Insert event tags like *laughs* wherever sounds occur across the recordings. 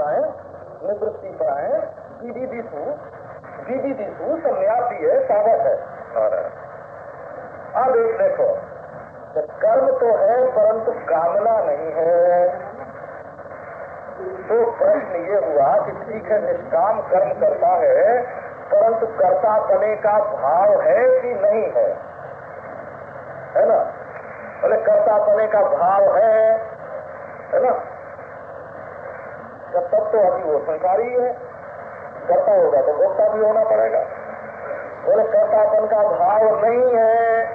आए निवृत्ति पर आए विविधिशु विविधिशु सन्यासी है सावक है। अब एक देखो तो कर्म तो है परंतु कामना नहीं है। तो प्रश्न ये हुआ कि ठीक है निष्काम कर्म करता है परंतु कर्ता बने का भाव है कि नहीं है? है ना? बोले कर्ता बने का भाव है है ना? तब तो अभी वो संसारी है, करता होगा तो भोक्ता भी होना पड़ेगा। बोले, कर्तापन का भाव नहीं है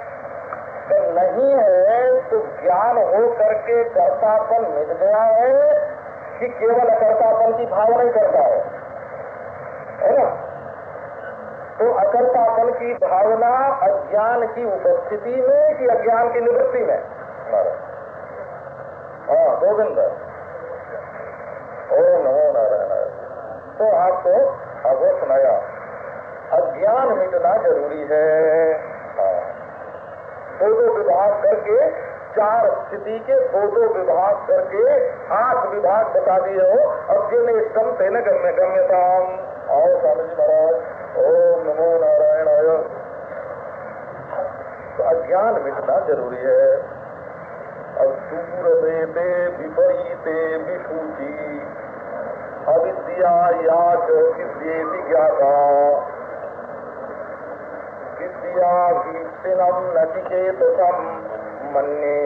तो नहीं है तो ज्ञान हो करके कर्तापन मिट गया है कि केवल अकर्तापन की भाव नहीं करता है। है ना? तो अकर्तापन की भावना अज्ञान की उपस्थिति में कि अज्ञान की निवृत्ति में? हाँ गोविंद। नमो नारायण तो आपको अब सुनाया अज्ञान मिटना ज़रूरी है। हाँ। दो दो विभाग करके, चार स्थिति के दो दो विभाग करके आठ विभाग बता दिए हो अज्ञ इष्टम तेन गम्य गम्यताम। आओ स्वामी महाराज, ओम नमो नारायण आय तो अज्ञान मिटना ज़रूरी है। अब दूर देते विपरीते विषूची अविद्या या जो विद्येति ज्ञाता विद्या भीषणम नचिकेतसम मन्ये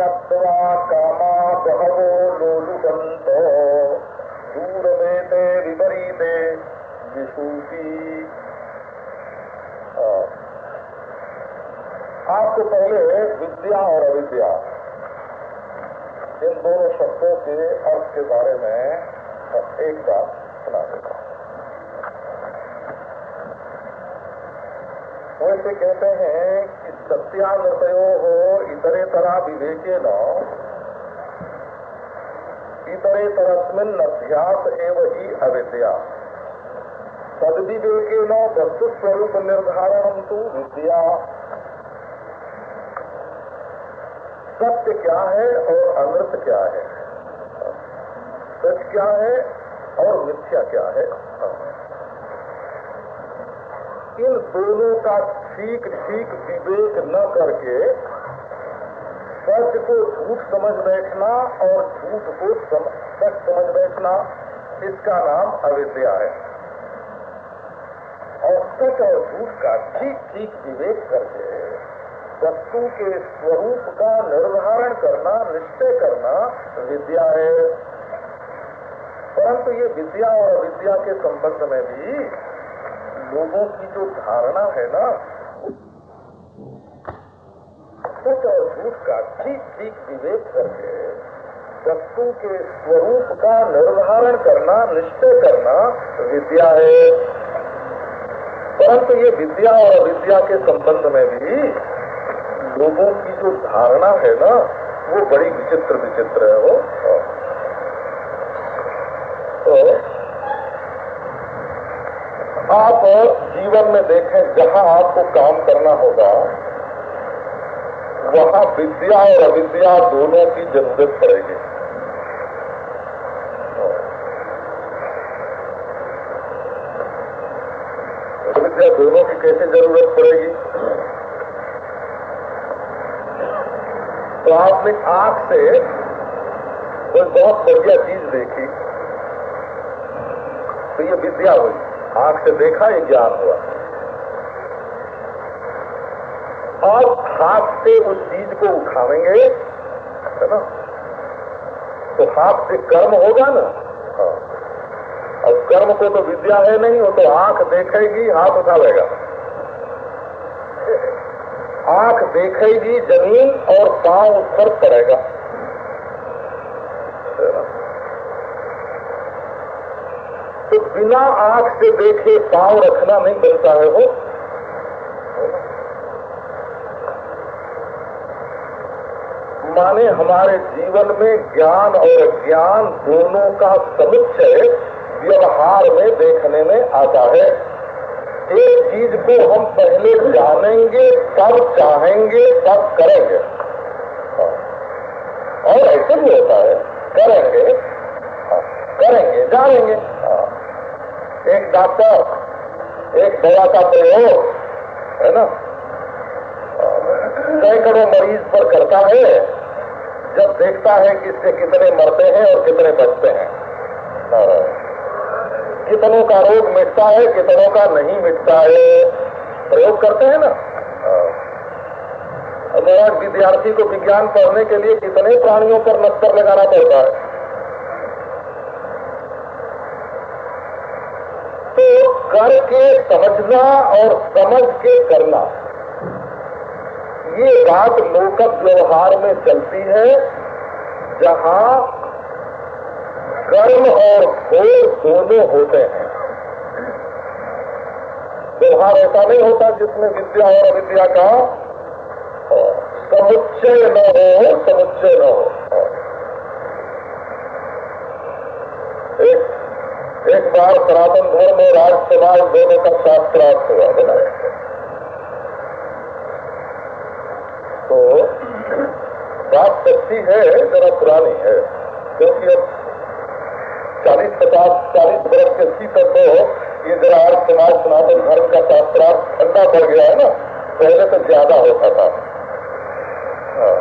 नत्वा कामा बहवो लोलुपन्त दूरवेते विपरीते विषूपी आपको पहले विद्या और अविद्या, इन दोनों शब्दों के अर्थ के बारे में एक बात सुना देता हूँ। वैसे कहते हैं कि सत्यानतयो हो, इतरे तरह विवेके न इतरे तरस्मिन अध्यास एवं ही अविद्या। सदविवेके न, वस्तु स्वरूप निर्धारण तो विद्या। सत्य क्या है और अमृत क्या है? क्या है और मिथ्या क्या है? इन दोनों का ठीक ठीक विवेक न करके सच को झूठ समझ बैठना और झूठ को सच समझ बैठना, इसका नाम अविद्या है। और सच और झूठ का ठीक ठीक विवेक करके वस्तु के स्वरूप का निर्धारण करना, निश्चय करना विद्या है। परंतु ये विद्या और अविद्या के संबंध में भी लोगों की जो धारणा है ना, सच और झूठ का ठीक ठीक विवेक करके, वस्तु के स्वरूप का निर्धारण करना, निश्चय करना विद्या है। परंतु ये विद्या और अविद्या के संबंध में भी लोगों की जो धारणा है ना, वो बड़ी विचित्र विचित्र है, वो। तो आप जीवन में देखें जहाँ आपको काम करना होगा, वहाँ विद्या और अविद्या दोनों की ज़रूरत पड़ेगी। विद्या दोनों की कैसे ज़रूरत पड़ेगी? तो आपने आँख से कोई बहुत बढ़िया चीज़ देखी। तो ये विद्या हुई आँख से देखा ये ज्ञान हुआ। और हाथ से उस चीज़ को उठावेंगे है ना? तो हाथ से कर्म होगा ना? हाँ। और कर्म को तो विद्या है नहीं, वो तो आँख देखेगी, हाथ उठावेगा आँख देखेगी ज़मीन और पाँव उस पर पड़ेगा तो बिना आँख से देखे पाँव रखना नहीं बनता है वो। माने हमारे जीवन में ज्ञान और ज्ञान दोनों का समुच्चय व्यवहार में देखने में आता है। एक चीज़ को हम पहले जानेंगे तब चाहेंगे तब करेंगे। और ऐसे भी होता है करेंगे हाँ, करेंगे जानेंगे। डॉक्टर एक दवा का प्रयोग, है ना? सैकड़ों मरीज़ पर करता है, जब देखता है कि इससे कितने मरते हैं और कितने बचते हैं। कितनों का रोग मिटता है, कितनों का नहीं मिटता है। प्रयोग करते हैं ना? मेरा विद्यार्थी को विज्ञान पढ़ने के लिए कितने प्राणियों पर नक्कर लगाना पड़ता है तो करके समझना और समझ के करना। ये बात लोकक व्यवहार में चलती है, जहाँ कर्म और भोग दोनों होते हैं। व्यवहार ऐसा नहीं होता जिसमें विद्या और अविद्या का समुच्चय न हो, समुच्चय न हो। एक बार सनातन धर्म और राज समाज दोनों का शास्त्रार्थ हुआ बनाया तो बात सच्ची है, जरा पुरानी है। क्योंकि अब चालीस पचास, चालीस वर्ष के सीकर तो ये जरा आज समाज सनातन धर्म का शास्त्रार्थ ठंडा पड़ गया है ना, पहले तो ज़्यादा होता था हाँ।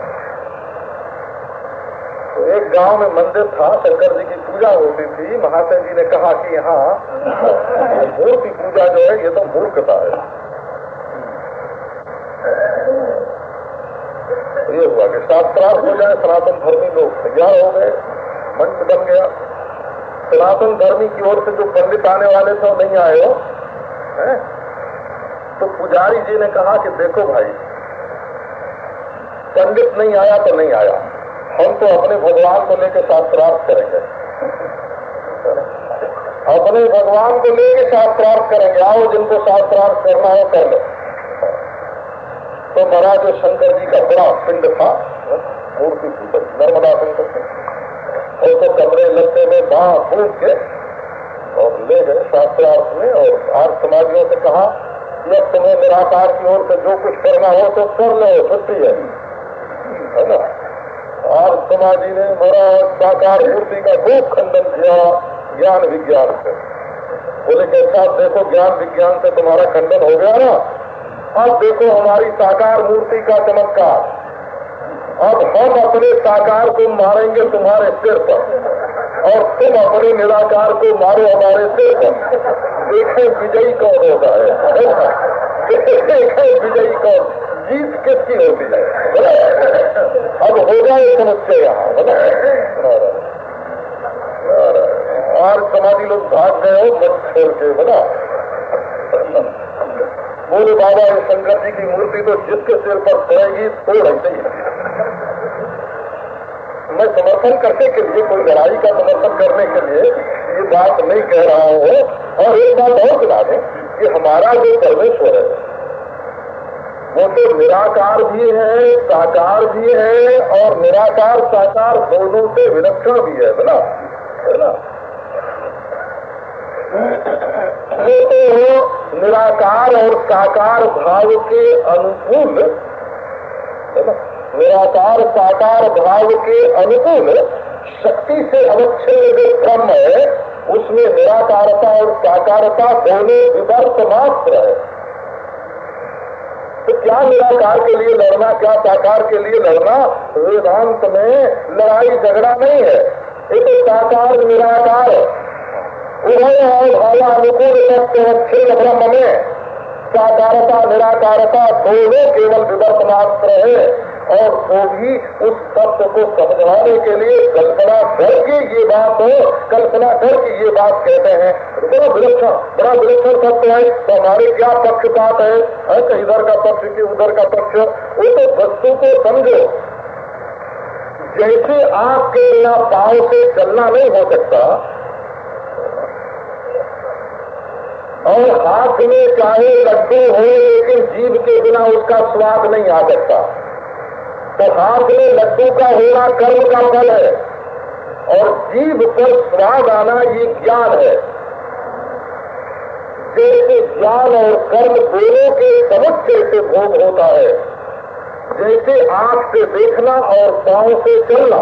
तो एक गाँव में मंदिर था, शंकर जी की पूजा होती थी। महाशय जी ने कहा कि यहाँ मूर्ति पूजा जो है, ये तो मूर्खता है। ये हुआ कि शास्त्रार्थ हो जाए, सनातन धर्मी लोग तैयार हो गए, मंच बन गया। सनातन धर्मी की ओर से जो पंडित आने वाले थे नहीं आए है? तो पुजारी जी ने कहा कि देखो भाई, पंडित नहीं आया तो नहीं आया। हम तो अपने भगवान को लेकर शास्त्रार्थ करेंगे। अपने भगवान को लेकर शास्त्रार्थ करेंगे। आओ, जिनको शास्त्रार्थ करना हो कर लो। तो महाराज शंकर जी का बड़ा पिंड था, मूर्ति नर्मदा शंकर के और तो कमरे लत्ते में बाह फूक के और ले गए शास्त्रार्थ में और आर्य समाजियों से कहा तुम्हें निराकार की ओर से जो कुछ करना हो तो कर लो, छुट्टी है ना? आर्य समाजी ने महाराज, साकार मूर्ति का खूब खंडन किया ज्ञान विज्ञान से। बोले कि अच्छा देखो, ज्ञान विज्ञान से तुम्हारा खंडन हो गया ना। अब देखो, हमारी साकार मूर्ति का चमत्कार। अब हम अपने साकार को मारेंगे तुम्हारे सिर पर, और तुम अपने निराकार को मारो हमारे सिर पर। देखे विजयी कौन होता है? *laughs* विजयी कौन? जीत किसकी है? अब हो जाए समस्या यहाँ और समाधि लोग भाग गए हो, मत छोड़ के बना बोले, बाबा, ये शंकर जी की मूर्ति तो जिसके सिर पर पड़ेगी तो रहते ही मैं समर्थन करने के लिए कोई लड़ाई का समर्थन करने के लिए ये बात नहीं कह रहा हूँ। और एक बात और बता दें कि हमारा जो परमेश्वर है वो तो निराकार भी है, साकार भी है और निराकार, साकार दोनों से विलक्षण भी है ना? है ना? वो तो निराकार और साकार भाव के अनुकूल निराकार, साकार भाव के अनुकूल शक्ति से अवच्छिन्न जो क्रम है, उसमें निराकारता और साकारता दोनों विवर्त मात्र है। तो क्या निराकार के लिए लड़ना, क्या साकार के लिए लड़ना? वेदांत में लड़ाई झगड़ा नहीं है। तो साकार निराकार। उभय और भाला अनुकूल तत्व ब्रह्म में। साकारता, निराकारता दोनों केवल विवर्त है। और वो भी उस तत्व को समझाने के लिए कल्पना करके ये बात हो कल्पना करके ये बात कहते हैं। बड़ा विलक्षण बड़ा विलक्षण तत्व है। तो हमारे क्या पक्षपात है? कि इधर का पक्ष, की उधर का पक्ष। वो तो वस्तु को समझो। जैसे आपके बिना पाव से चलना नहीं हो सकता, और हाथ में चाहे लड्डू हो, लेकिन जीव के बिना उसका स्वाद नहीं आ सकता। तो हाथ में लड्डू का होना कर्म का फल है। और जीव पर स्वाद आना ये ज्ञान है। जैसे ज्ञान और कर्म दोनों के समुच्चय से भोग होता है। जैसे आँख से देखना और पाँव से चलना,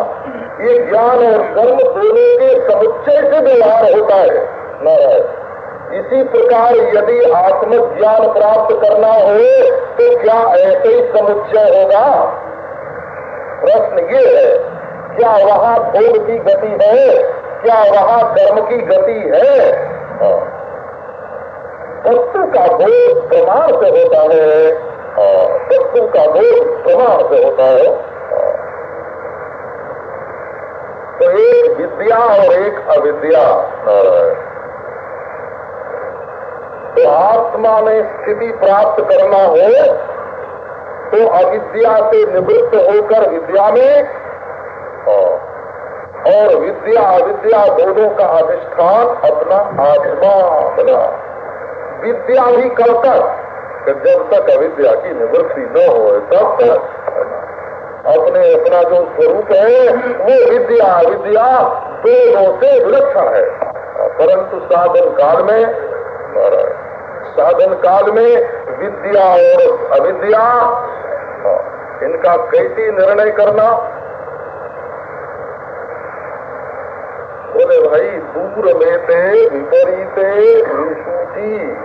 ये ज्ञान और कर्म दोनों के समुच्चय से व्यवहार होता है, नारायण। इसी प्रकार यदि आत्मज्ञान प्राप्त करना हो तो क्या ऐसे ही समुच्चय होगा? प्रश्न ये है, क्या वहाँ भोग की गति है? क्या वहाँ कर्म की गति है? हाँ। वस्तु का बोध प्रमाण से होता है। वस्तु का बोध प्रमाण से होता है। तो एक विद्या और एक अविद्या। तो आत्मा में स्थिति प्राप्त करना हो तो अविद्या से निवृत्त होकर विद्या में और विद्या अविद्या दोनों का अधिष्ठान अपना आत्मा बना। विद्या ही कब तक जब तक अविद्या की निवृत्ति न हो तब तक अपने, अपना जो स्वरूप है, वो विद्या अविद्या दोनों से विलक्षण है। परंतु साधन काल में साधन काल में विद्या और अविद्या, इनका कैसी निर्णय करना? बोले, भाई, दूर में ते विपरीत विसूची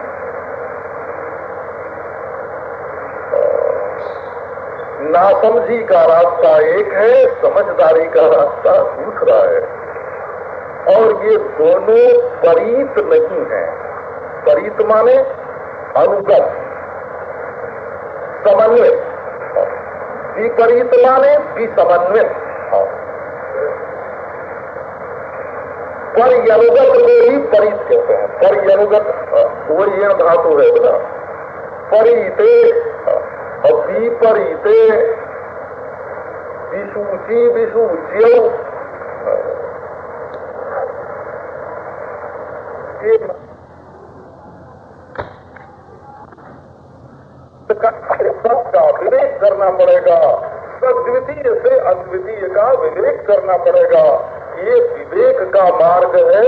नासमझी का रास्ता एक है, समझदारी का रास्ता दूसरा है। और ये दोनों परीत नहीं है। परीत माने अनुगत। समन्वित। विपरीत माने विसमन्वित। परियनुगत को ही परित कहते हैं। परियनुगत, वही धातु है बोला परिते विपरीते। विसूची, विसूच्य। सबका विवेक करना पड़ेगा। सद्वितीय से अद्वितीय का विवेक करना पड़ेगा। ये विवेक का मार्ग है,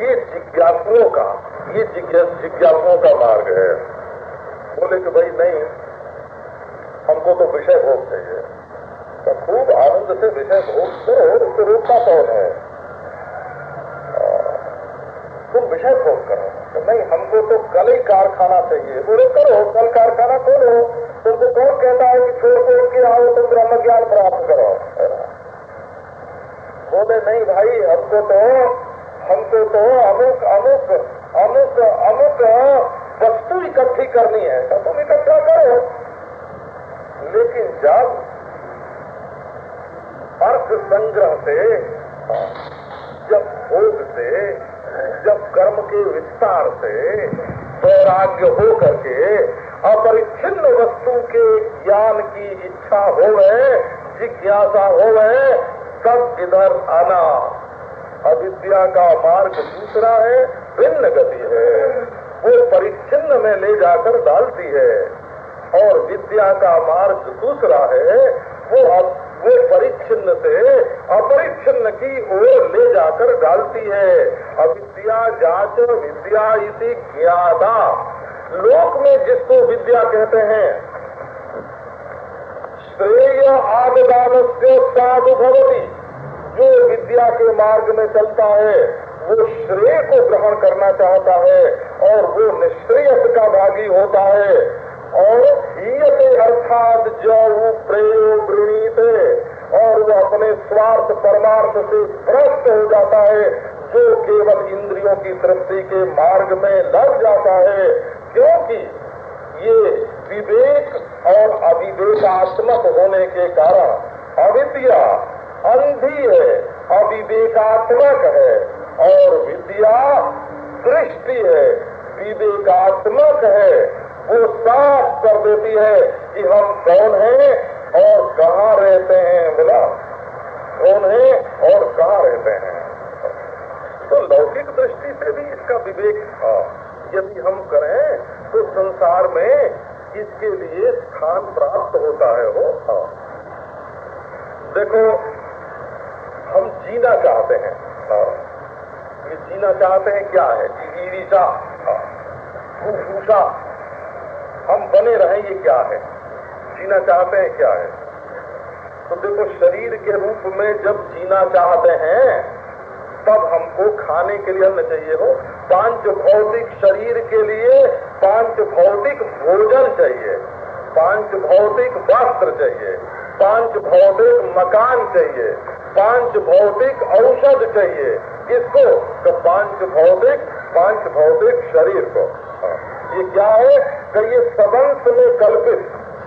ये जिज्ञासुओं का, ये जिज्ञासुओं का मार्ग है। बोले कि भाई नहीं, हमको तो विषय भोग चाहिए तो खूब आनंद से विषय भोग उससे रोकता कौन है? तुम विषय भोग करो। तो नहीं, हमको तो कल ही कारखाना चाहिए। बोले करो, कल कारखाना खोलो। तुमको कौन कहता है कि छोड़ छोड़ के आओ तुम ब्रह्म ज्ञान प्राप्त करो? बोले, नहीं भाई, हमको तो हमको तो अमुक अमुक अमुक अमुक वस्तु इकट्ठी करनी है। तो तुम इकट्ठा करो। लेकिन जब अर्थ संग्रह से, जब भोग से जब कर्म के विस्तार से वैराग्य हो करके अपरिच्छिन्न वस्तु के ज्ञान की इच्छा हो गए, जिज्ञासा हो गए, सब इधर आना। अविद्या का मार्ग दूसरा है, भिन्न गति है। वो परिच्छिन्न में ले जाकर डालती है। और विद्या का मार्ग दूसरा है, वो वो परिच्छिन्न से अपरिच्छिन्न की ओर ले जाकर डालती है। अविद्या जाँच विद्या इसी ज्ञाता। लोक में जिसको विद्या कहते हैं, श्रेय आददान से साधु भवती। जो विद्या के मार्ग में चलता है, वो श्रेय को ग्रहण करना चाहता है और वो निश्रेयस का भागी होता है। और हीयते अर्थात जो प्रेयो वृणीत और वो अपने स्वार्थ परमार्थ से भ्रष्ट हो जाता है, जो केवल इंद्रियों की तृप्ति के मार्ग में लग जाता है, क्योंकि ये विवेक और अविवेकात्मक होने के कारण अविद्या अंधी है, अविवेकात्मक है, और विद्या दृष्टि है, विवेकात्मक है। वो साफ़ कर देती है कि हम कौन हैं और कहाँ रहते हैं, बोला। कौन है और कहाँ रहते हैं। तो लौकिक दृष्टि से भी इसका विवेक यदि हम करें तो संसार में इसके लिए स्थान प्राप्त होता है वो। हाँ। देखो, हम जीना चाहते हैं। हाँ। ये जीना चाहते हैं क्या है? ईरिशा भूषा हम बने रहे ये क्या है? जीना चाहते हैं क्या है? तो देखो, शरीर के रूप में जब जीना चाहते हैं, तब हमको खाने के लिए अन्न चाहिए हो। पाँच भौतिक शरीर के लिए पाँच भौतिक भोजन चाहिए। पाँच भौतिक वस्त्र चाहिए। पाँच भौतिक मकान चाहिए। पाँच भौतिक औषध चाहिए। किसको? तो पाँच भौतिक पाँच भौतिक शरीर को। हाँ। ये क्या है कि ये सबंश में कल्पित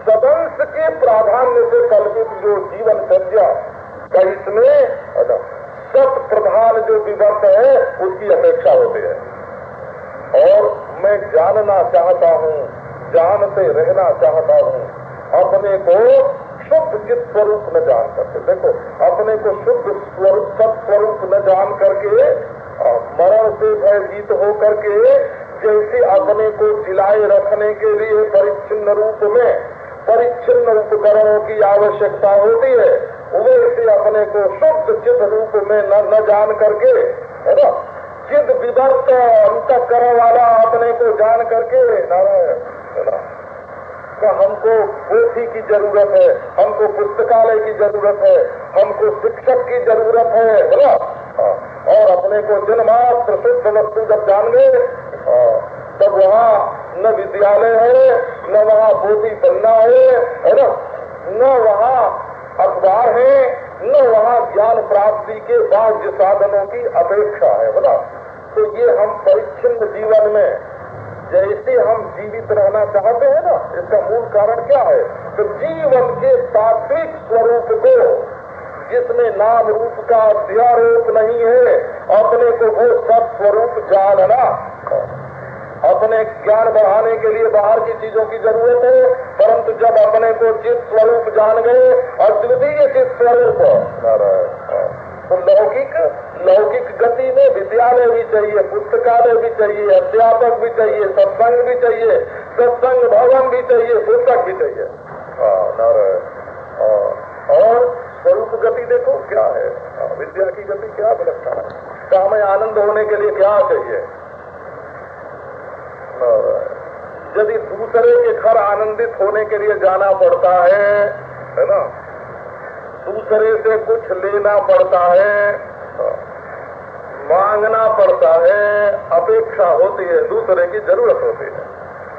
सबंश के प्राधान्य से कल्पित जो जीवन सज्जा का इसमें सत प्रधान जो विवर्त है, उसकी अपेक्षा होती है। और मैं जानना चाहता हूँ, जानते रहना चाहता हूँ, अपने को शुद्ध चित स्वरूप न जान करके देखो, अपने को शुद्ध स्वरूप सत स्वरूप न जान करके मरण से भयभीत होकर करके जैसे अपने को जिलाए रखने के लिए परिच्छिन्न रूप में परिच्छिन्न उपकरणों की आवश्यकता होती है वैसे अपने को शुद्ध चित रूप में न, न जान करके है ना? चिद अंत अंतकरण वाला अपने को जान करके नारायण है ना? का हमको पोथी की ज़रूरत है, हमको पुस्तकालय की ज़रूरत है, हमको शिक्षक की ज़रूरत है बोला हाँ। और अपने को जन्मात्र शुद्ध वस्तु जब जान गए हाँ। तब वहाँ न विद्यालय है, न वहाँ पोथी बनना है है ना न वहाँ अखबार है, न वहाँ ज्ञान प्राप्ति के बाह्य साधनों की अपेक्षा है बोला तो ये हम परिच्छिन्न जीवन में जैसे हम जीवित रहना चाहते हैं ना, इसका मूल कारण क्या है? तो जीवन के तात्विक स्वरूप को, जिसमें नाम रूप का अध्यारोप नहीं है, अपने को वो सब स्वरूप जानना। अपने ज्ञान बढ़ाने के लिए बाहर की चीज़ों की ज़रूरत है, परंतु जब अपने को चित स्वरूप जान गए, अद्वितीय चित स्वरूप। तो लौकिक लौकिक गति में विद्यालय भी चाहिए पुस्तकालय भी चाहिए, अध्यापक भी चाहिए, सत्संग भी चाहिए, सत्संग भवन भी चाहिए, पुस्तक भी चाहिए। और स्वरूप गति देखो, क्या है? विद्या की गति क्या विलक्षण है? हमें आनंद होने के लिए क्या चाहिए? यदि दूसरे के घर आनंदित होने के लिए जाना पड़ता है है ना? दूसरे से कुछ लेना पड़ता है, मांगना पड़ता है, अपेक्षा होती है, दूसरे की ज़रूरत होती है।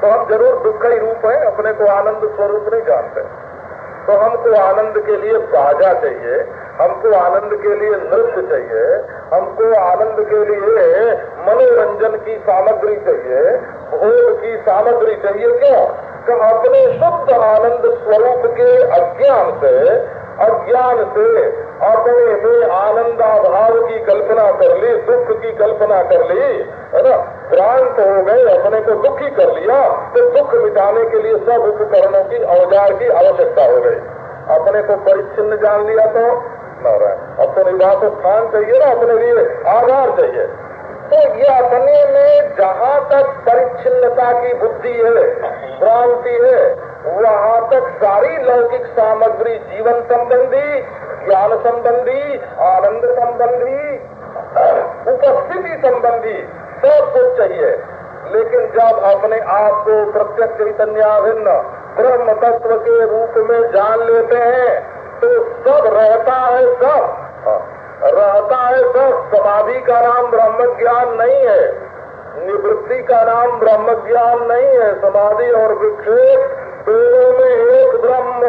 तो हम ज़रूर दुख ही रूप है, अपने को आनंद स्वरूप नहीं जानते। तो हमको आनंद के लिए बाजा चाहिए, हमको आनंद के लिए नृत्य चाहिए, हमको आनंद के लिए मनोरंजन की सामग्री चाहिए, भोग की सामग्री चाहिए क्यों? कि अपने शुद्ध आनंद स्वरूप के अज्ञान से अज्ञान से अपने में आनंदाभाव की कल्पना कर ली, दुख की कल्पना कर ली, है ना? क्रांत हो गए, अपने को दुखी कर लिया तो दुख मिटाने के लिए सब उपकरणों की औज़ार की आवश्यकता हो गई। अपने को परिच्छिन्न जान लिया तो अब तो निवास स्थान चाहिए ना अपने लिए, आधार चाहिए। तो ये अपने में जहाँ तक परिच्छिन्नता की बुद्धि है, भ्रांति है वहाँ तक सारी लौकिक सामग्री, जीवन संबंधी, ज्ञान संबंधी, आनंद संबंधी, उपस्थिति संबंधी, सब कुछ चाहिए। लेकिन जब अपने आप को प्रत्यक्ष चैतन्याभिन्न ब्रह्म तत्व के रूप में जान लेते हैं तो सब रहता है, सब। रहता है, सब। समाधि का नाम ब्रह्म ज्ञान नहीं है। निवृत्ति का नाम ब्रह्म ज्ञान नहीं है। समाधि और विक्षेप दोनों में एक ब्रह्म।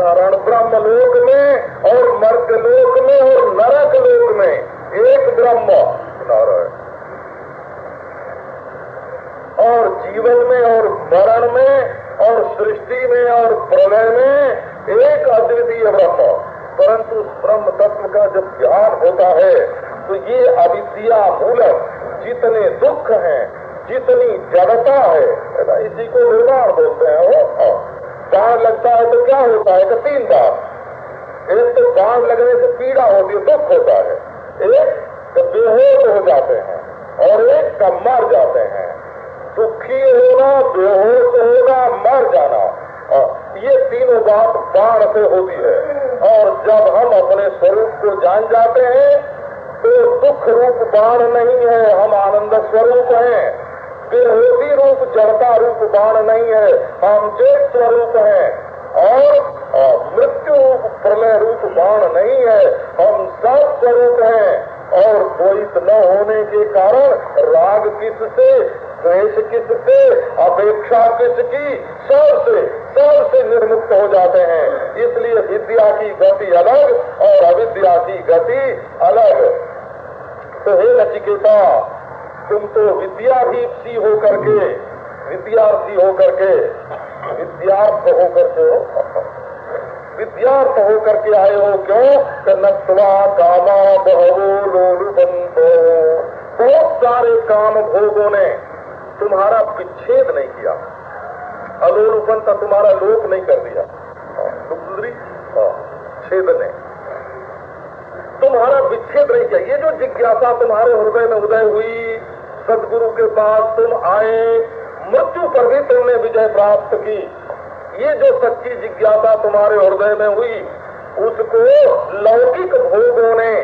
नारायण ब्रह्म लोक में और मर्ग लोक में और नरक लोक में एक ब्रह्म। नारायण। और जीवन में और मरण में और सृष्टि में और प्रलय में एक अद्वितीय ब्रह्म। परंतु उस ब्रह्म तत्व का जब ज्ञान होता है तो ये अविद्या मूलक जितने दुख हैं जितनी जड़ता है ना, इसी को निर्माण बोलते हैं वो। बाढ़ लगता है तो क्या होता है तीन बार एक तो बाढ़ लगने से पीड़ा होती है, दुख होता है। एक तो बेहोश हो जाते हैं और एक का मर जाते हैं। दुखी होना, बेहोश होना, मर जाना। ये तीनों बात बाढ़ से होती है। और जब हम अपने स्वरूप को जान जाते हैं तो दुख रूप बाढ़ नहीं है, हम आनंद स्वरूप हैं। विरोधी रूप जड़ता रूप बाण नहीं है हम चेत स्वरूप है और मृत्यु रूप प्रलय रूप बाण नहीं है हम सब स्वरूप हैं और द्वैत न होने के कारण राग किस से किससे द्वेष किससे अपेक्षा किसकी सबसे सबसे निर्मुक्त हो जाते हैं इसलिए विद्या की गति अलग और अविद्या की गति अलग तो हे नचिकेता तुम तो विद्याधीपी होकर के विद्यार्थी हो करके विद्यार्थ होकर हो। विद्यार्थ होकर के आए हो क्यों? नत्वा कामा बहवो लोलु बहुत सारे काम भोगों ने तुम्हारा विच्छेद नहीं किया। अलोलुपन का तुम्हारा लोप नहीं कर दिया। छेद ने। तुम्हारा विच्छेद नहीं चाहिए। जो जिज्ञासा तुम्हारे हृदय में उदय हुई, सदगुरु के पास तुम आए, मृत्यु पर भी तुमने विजय प्राप्त की। ये जो सच्ची जिज्ञासा तुम्हारे हृदय में हुई, उसको लौकिक भोगों ने,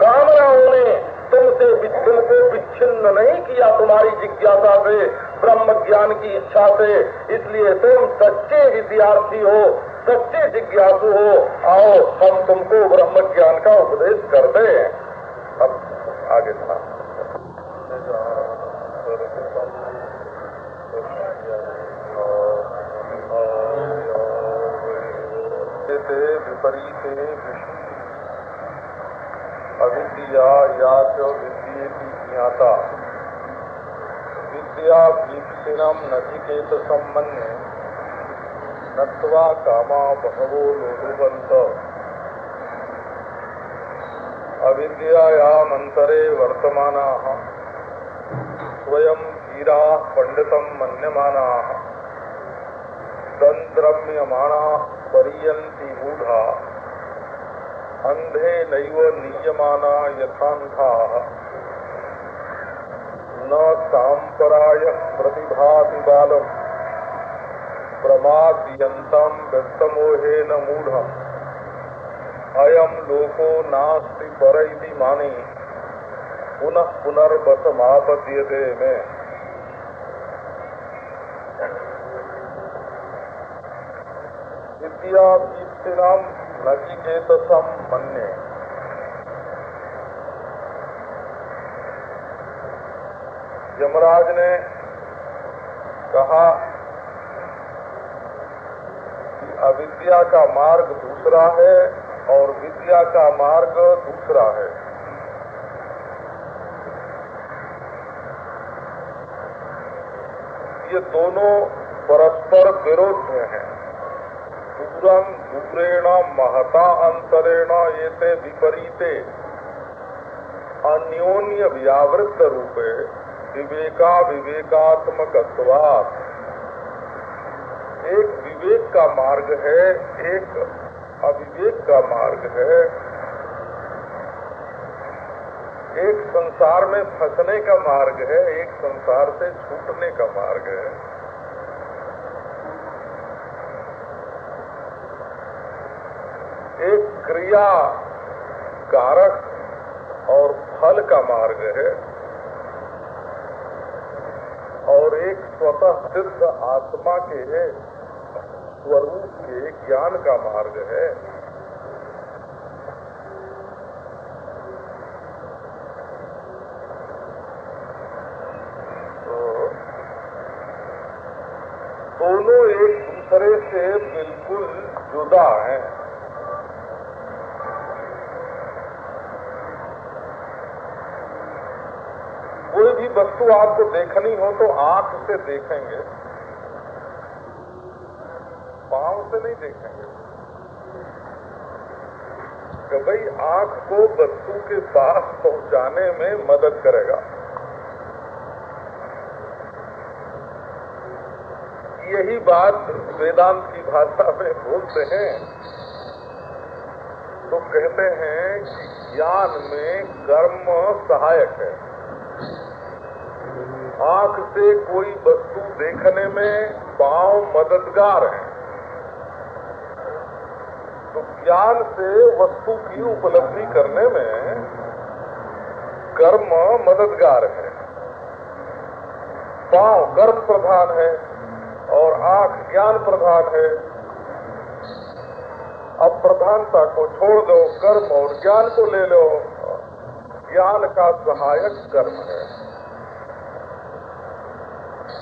कामनाओं ने तुमसे तुमको विच्छिन्न नहीं किया तुम्हारी जिज्ञासा से ब्रह्म ज्ञान की इच्छा से। इसलिए तुम सच्चे विद्यार्थी हो। सच्चे जिज्ञासु हो, आओ हम तुमको ब्रह्म ज्ञान का उपदेश कर दे अब आगे सुना विपरीते अविद्या या च विद्येति ज्ञाता। विद्या भीप्सिनम नचिकेत सम्मन्य नत्वा कामा बहवो लोलुबंत अविद्यायामन्तरे वर्तमानाः। स्वयं धीरा पंडितम मन्यमानाः। तंत्रम्यमाणाः परियन्ति मूढ़ा। अंधे नैव नीयमाना यथांधा न सांपराय प्रतिभाति बालम। प्रमादयंतम व्यस्तमोहेन मूढ़ अयम लोको नास्ति पर मानी। पुनः पुनर्वसमापद्यते में। विद्या नचिकेतसम मन्य। यमराज ने कहा कि अविद्या का मार्ग दूसरा है और विद्या का मार्ग दूसरा है। ये दोनों परस्पर विरोध हैं। दूरम दूरेण महता अंतरेण ये विपरीते। अन्योन्य व्यावृत रूपे विवेका विवेकात्मक एक का मार्ग है, एक अविवेक का मार्ग है। एक संसार में फंसने का मार्ग है, एक संसार से छूटने का मार्ग है। एक क्रिया कारक और फल का मार्ग है और एक स्वतः सिद्ध आत्मा के स्वरूप के ज्ञान का मार्ग है। तो दोनों एक दूसरे से बिल्कुल जुदा हैं। कोई भी वस्तु आपको देखनी हो तो आँख से देखेंगे पाँव से नहीं देखेंगे भाई, आँख को वस्तु के पास पहुँचाने में मदद करेगा। यही बात वेदांत की भाषा में बोलते हैं। तो कहते हैं कि ज्ञान में कर्म सहायक है। आँख से कोई वस्तु देखने में पाँव मददगार है। ज्ञान से वस्तु की उपलब्धि करने में कर्म मददगार है। पाँव कर्म प्रधान है और आँख ज्ञान प्रधान है। अब प्रधानता को छोड़ दो, कर्म और ज्ञान को ले लो। ज्ञान का सहायक कर्म है।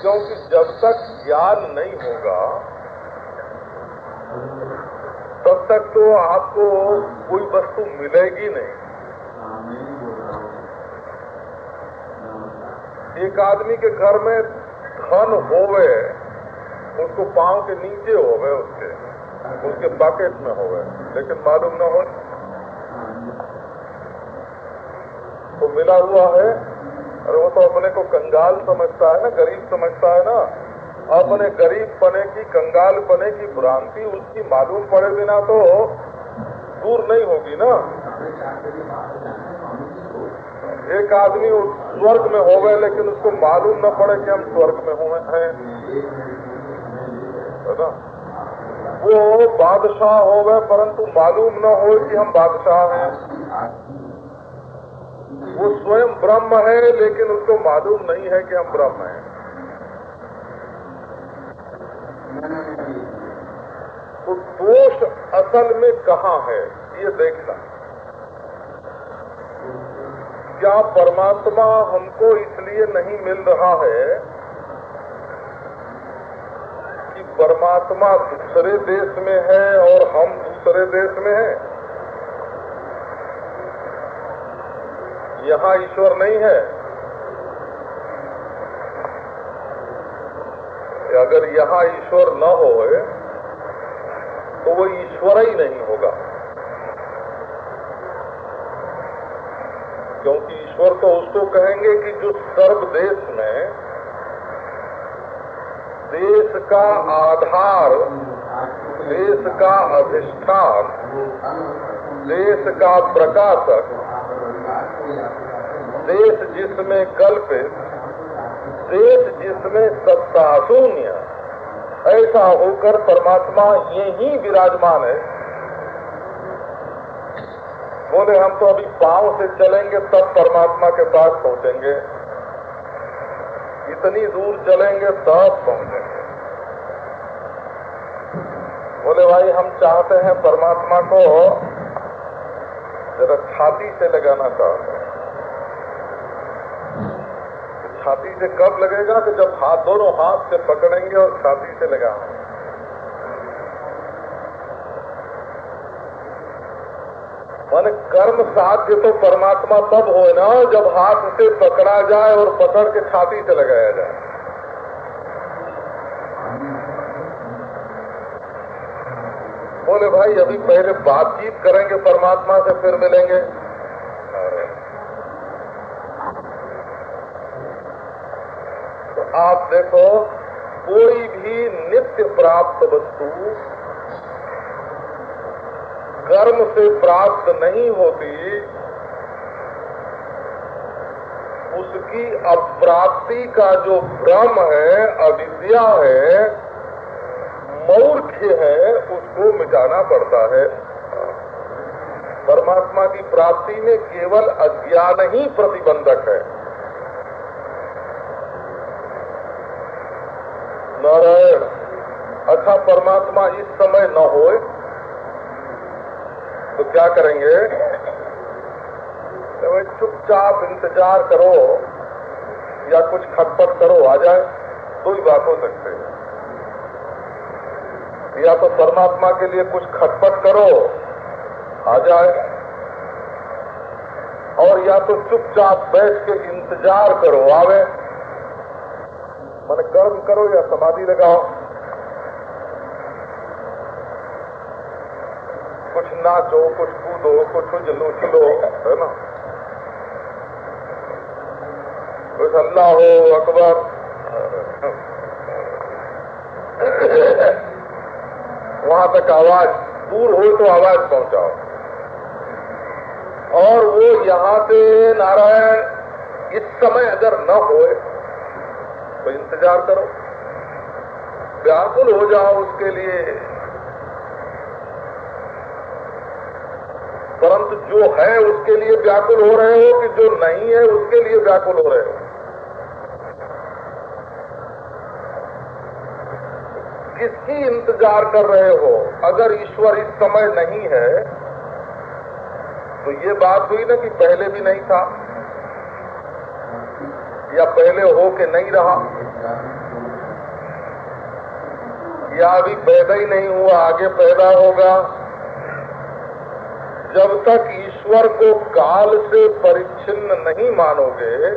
क्योंकि जब तक ज्ञान नहीं होगा तब तक तो आपको कोई वस्तु मिलेगी नहीं। एक आदमी के घर में धन होवे, उसको पाँव के नीचे होवे उसके उसके बकेट में होवे, लेकिन मालूम न हो। तो मिला हुआ है अरे वो तो अपने को कंगाल समझता है ना गरीब समझता है ना। अपने गरीब पने की, कंगाल पने की भ्रांति उसकी मालूम पड़े बिना तो दूर नहीं होगी ना। एक आदमी स्वर्ग में हो गए लेकिन उसको मालूम न पड़े कि हम स्वर्ग में हुए हैं। ना? वो बादशाह हो गए परंतु मालूम न हो कि हम बादशाह हैं। वो स्वयं ब्रह्म है, लेकिन उसको मालूम नहीं है कि हम ब्रह्म हैं। तो दोष असल में कहाँ है, ये देखना। क्या परमात्मा हमको इसलिए नहीं मिल रहा है कि परमात्मा दूसरे देश में है और हम दूसरे देश में हैं? यहाँ ईश्वर नहीं है। अगर यहाँ ईश्वर न हो तो वो ईश्वर ही नहीं होगा। क्योंकि ईश्वर तो उसको कहेंगे कि जो सर्व देश में, देश का आधार, देश का अधिष्ठान, देश का प्रकाशक, देश जिसमें कल्पित देश जिसमें सत्ता शून्य ऐसा होकर परमात्मा यही विराजमान है। बोले, हम तो अभी पाँव से चलेंगे, तब परमात्मा के पास पहुँचेंगे। इतनी दूर चलेंगे, तब पहुँचेंगे। बोले, भाई, हम चाहते हैं परमात्मा को जरा छाती से लगाना चाहते हैं। छाती से कब लगेगा कि जब हाथ, दोनों हाथ से पकड़ेंगे और छाती से लगाएँगे। मान कर्म साध्य तो परमात्मा तब हो ना जब हाथ से पकड़ा जाए और पकड़ के छाती से लगाया जाए। बोले, भाई, अभी पहले बातचीत करेंगे, परमात्मा से फिर मिलेंगे। आप देखो, कोई भी नित्य प्राप्त वस्तु कर्म से प्राप्त नहीं होती, उसकी अप्राप्ति का जो भ्रम है, अविद्या है, मौर्ख्य है, उसको मिटाना पड़ता है। परमात्मा की प्राप्ति में केवल अज्ञान ही प्रतिबंधक है। नारायण अच्छा परमात्मा इस समय न हो तो क्या करेंगे? तो चुपचाप इंतज़ार करो या कुछ खटपट करो, आ जाए तो ही बात हो सकते है। या तो परमात्मा के लिए कुछ खटपट करो, आ जाए। और या तो चुपचाप बैठ के इंतज़ार करो, आवे। मन कर्म करो या समाधि लगाओ। कुछ नाचो, कुछ कूदो, कुछ उजलो चलो, है ना? कुछ अल्लाह हो अकबर। वहाँ तक आवाज़, दूर हो तो आवाज़ पहुंचाओ। और वो यहाँ से नारायण, इस समय अगर न हो तो इंतज़ार करो। व्याकुल हो जाओ उसके लिए। परंतु जो है उसके लिए व्याकुल हो रहे हो कि जो नहीं है उसके लिए व्याकुल हो रहे हो? किसकी इंतज़ार कर रहे हो? अगर ईश्वर इस समय नहीं है तो ये बात हुई ना कि पहले भी नहीं था? या पहले हो के नहीं रहा? या अभी पैदा ही नहीं हुआ, आगे पैदा होगा। जब तक ईश्वर को काल से परिच्छिन्न नहीं मानोगे,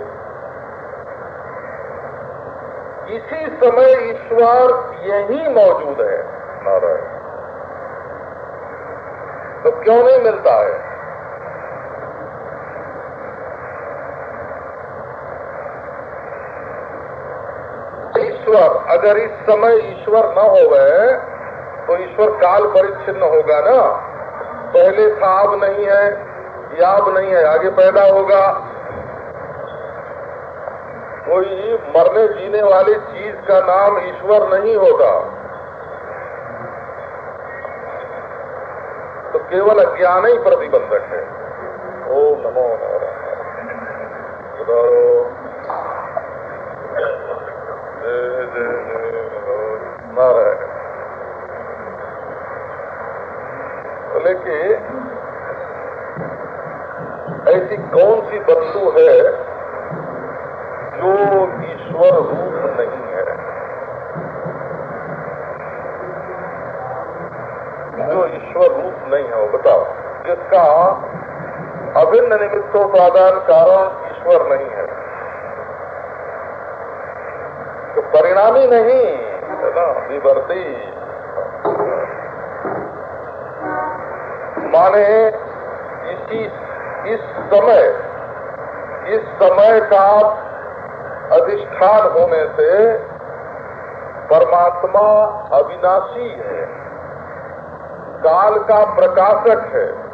इसी समय ईश्वर यही मौजूद है, नारायण। तो क्यों नहीं मिलता है? ईश्वर अगर इस समय ईश्वर न हो गए तो ईश्वर काल परिच्छिन्न होगा ना? पहले था अब नहीं है या अब नहीं है, आगे पैदा होगा। कोई मरने जीने वाली चीज़ का नाम ईश्वर नहीं होगा। तो केवल अज्ञान ही प्रतिबंधक है। ओम नमो नारायण बोले कि ऐसी कौन सी वस्तु है जो ईश्वर रूप नहीं है? जो ईश्वर रूप नहीं है, वो बताओ। जिसका अभिन्न निमित्तोपादान कारण ईश्वर नहीं है तो परिणामी नहीं। है ना विवर्ती। माने इसी इस समय इस समय का अधिष्ठान होने से परमात्मा अविनाशी है। काल का प्रकाशक है।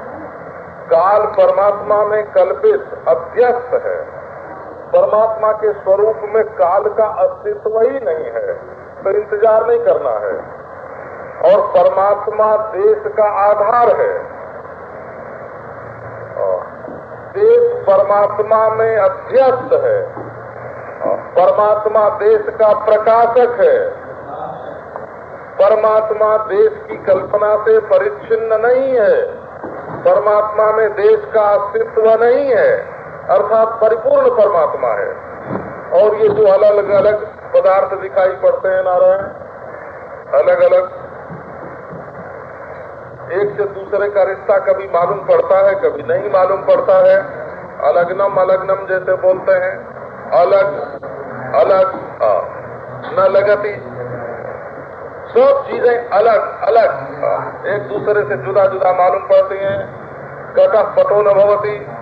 काल परमात्मा में कल्पित अध्यस्त है। परमात्मा के स्वरूप में काल का अस्तित्व ही नहीं है तो इंतज़ार नहीं करना है। और परमात्मा देश का आधार है। देश परमात्मा में अध्यस्त है। परमात्मा देश का प्रकाशक है। परमात्मा देश की कल्पना से परिच्छिन्न नहीं है। परमात्मा में देश का अस्तित्व नहीं है। अर्थात परिपूर्ण परमात्मा है। और ये जो अलग अलग पदार्थ दिखाई पड़ते हैं, नारायण अलग अलग एक से दूसरे का रिश्ता कभी मालूम पड़ता है, कभी नहीं मालूम पड़ता है। अलगनम अलगनम जैसे बोलते हैं। अलग अलग न लगती। सब चीज़ें अलग अलग एक दूसरे से जुदा जुदा मालूम पड़ती हैं। कटह पटो न भवती।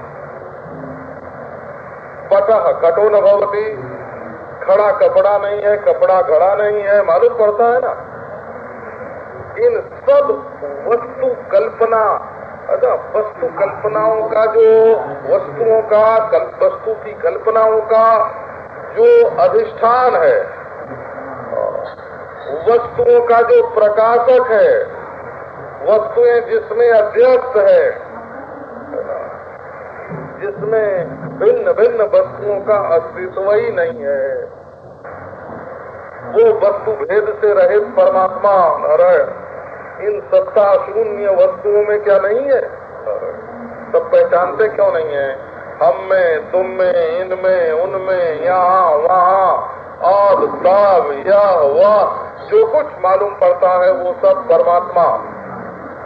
पटह कटो न भवती। खड़ा कपड़ा नहीं है, कपड़ा घड़ा नहीं है, मालूम पड़ता है ना? इन सब वस्तु कल्पना अच्छा वस्तु कल्पनाओं का जो वस्तुओं का वस्तु की कल्पनाओं का जो अधिष्ठान है, वस्तुओं का जो प्रकाशक है, वस्तुएँ जिसमें अध्यस्त है जिसमें भिन्न भिन्न वस्तुओं का अस्तित्व ही नहीं है। वो वस्तु भेद से रहे परमात्मा नारायण, इन सत्ता शून्य वस्तुओं में क्या नहीं है? सब पहचानते क्यों नहीं है? हम में, तुम में इनमें उनमें यहाँ, वहाँ और सब यह, वह, जो कुछ मालूम पड़ता है वो सब परमात्मा।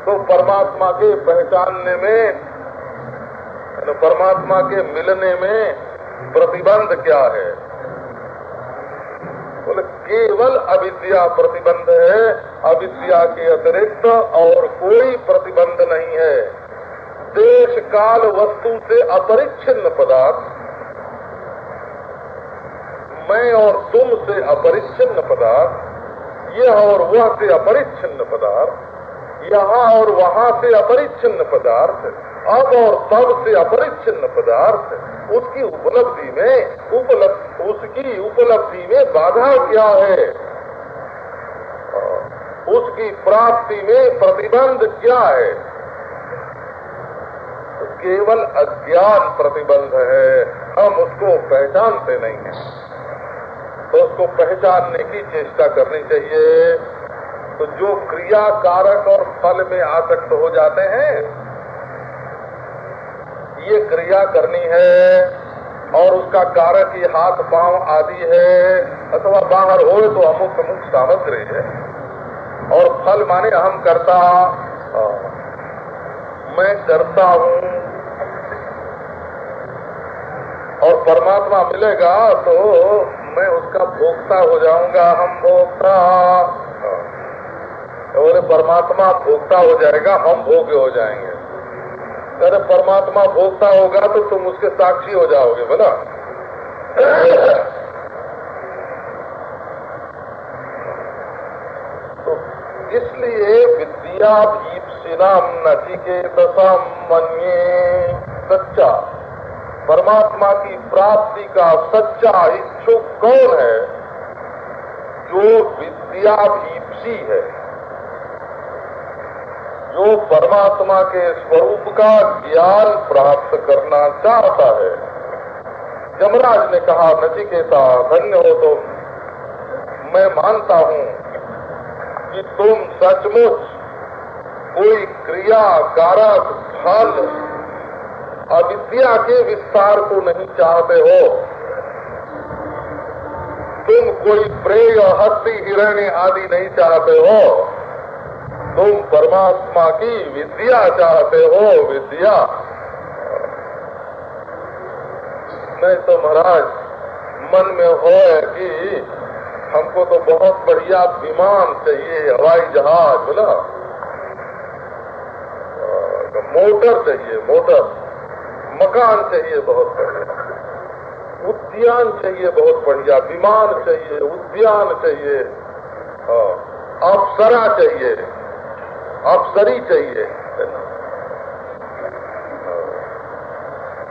तो परमात्मा के पहचानने में परमात्मा के मिलने में प्रतिबंध क्या है? बोले, केवल अविद्या प्रतिबंध है, अविद्या के अतिरिक्त और कोई प्रतिबंध नहीं है। देश काल वस्तु से अपरिच्छिन्न पदार्थ, मैं और तुम से अपरिच्छिन्न पदार्थ, यह और वह से अपरिच्छिन्न पदार्थ, यहाँ और वहाँ से अपरिच्छिन्न पदार्थ अब और तब से अपरिच्छिन्न पदार्थ, उसकी उपलब्धि में उपलब्ध, उसकी उपलब्धि में बाधा क्या है? उसकी प्राप्ति में प्रतिबंध क्या है? तो केवल अज्ञान प्रतिबंध है। हम उसको पहचानते नहीं हैं। तो उसको पहचानने की चेष्टा करनी चाहिए। तो जो क्रिया कारक और फल में आसक्त हो जाते हैं ये क्रिया करनी है और उसका कारक ये हाथ, पाँव आदि है, अथवा बाहर हो तो अमुक अमुक सामग्री है। और फल माने हम करता। मैं करता हूँ। और परमात्मा मिलेगा तो मैं उसका भोक्ता हो जाऊँगा हम भोक्ता। बोले, परमात्मा भोक्ता हो जाएगा, हम भोग्य हो जाएँगे। अरे परमात्मा भोगता होगा तो तुम उसके साक्षी हो जाओगे बोला तो इसलिए विद्या भीपसिनाम नचिकेत मन्ये सच्चा। परमात्मा की प्राप्ति का सच्चा इच्छुक कौन है? जो विद्या भीपसी है। जो परमात्मा के स्वरूप का ज्ञान प्राप्त करना चाहता है। यमराज ने कहा, नचिकेता, धन्य हो तो मैं मानता हूँ कि तुम सचमुच कोई क्रिया कारक फल अविद्या के विस्तार को नहीं चाहते हो। तुम कोई प्रेय, हस्ती, हिरण्य आदि नहीं चाहते हो। तुम परमात्मा की विद्या चाहते हो, विद्या। नहीं तो महाराज, मन में हो कि हमको तो बहुत बढ़िया विमान चाहिए, हवाई जहाज़ बोला तो मोटर चाहिए, मोटर। मकान चाहिए बहुत बढ़िया। उद्यान चाहिए बहुत बढ़िया, विमान चाहिए, उद्यान चाहिए। अप्सरा चाहिए। अफसरी चाहिए।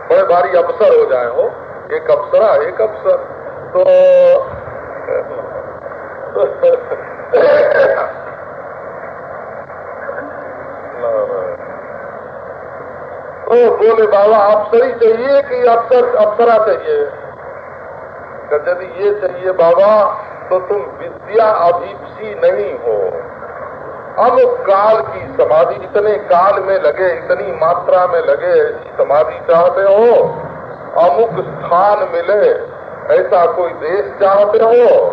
बड़े भारी अफसर हो जाए हो। एक अफसरा एक अफसर। तो तो बोले, बाबा अफसरी चाहिए कि अफसर, अफसरा चाहिए? यदि ये चाहिए बाबा तो तुम विद्या अभिपसी नहीं हो। अमुक काल की समाधि इतने काल में लगे, इतनी मात्रा में लगे, ऐसी समाधि चाहते हो? अमुक स्थान मिले, ऐसा कोई देश चाहते हो?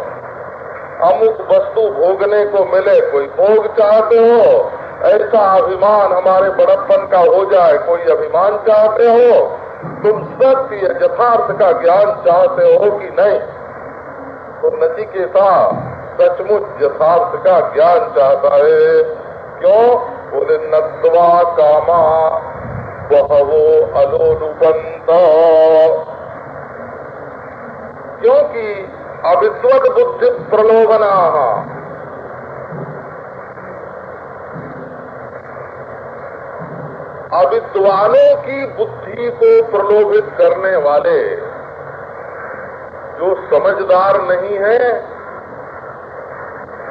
अमुक वस्तु भोगने को मिले, कोई भोग चाहते हो? ऐसा अभिमान हमारे बड़प्पन का हो जाए, कोई अभिमान चाहते हो? तुम सत्य यथार्थ का ज्ञान चाहते हो कि नहीं? तो नचिकेता सचमुच यथार्थ का ज्ञान चाहता है। क्यों? बोले नत्वा कामा बहवो अलोलुपंत क्योंकि अविद्वत बुद्धि प्रलोभना। अविद्वानों की बुद्धि को प्रलोभित करने वाले जो समझदार नहीं है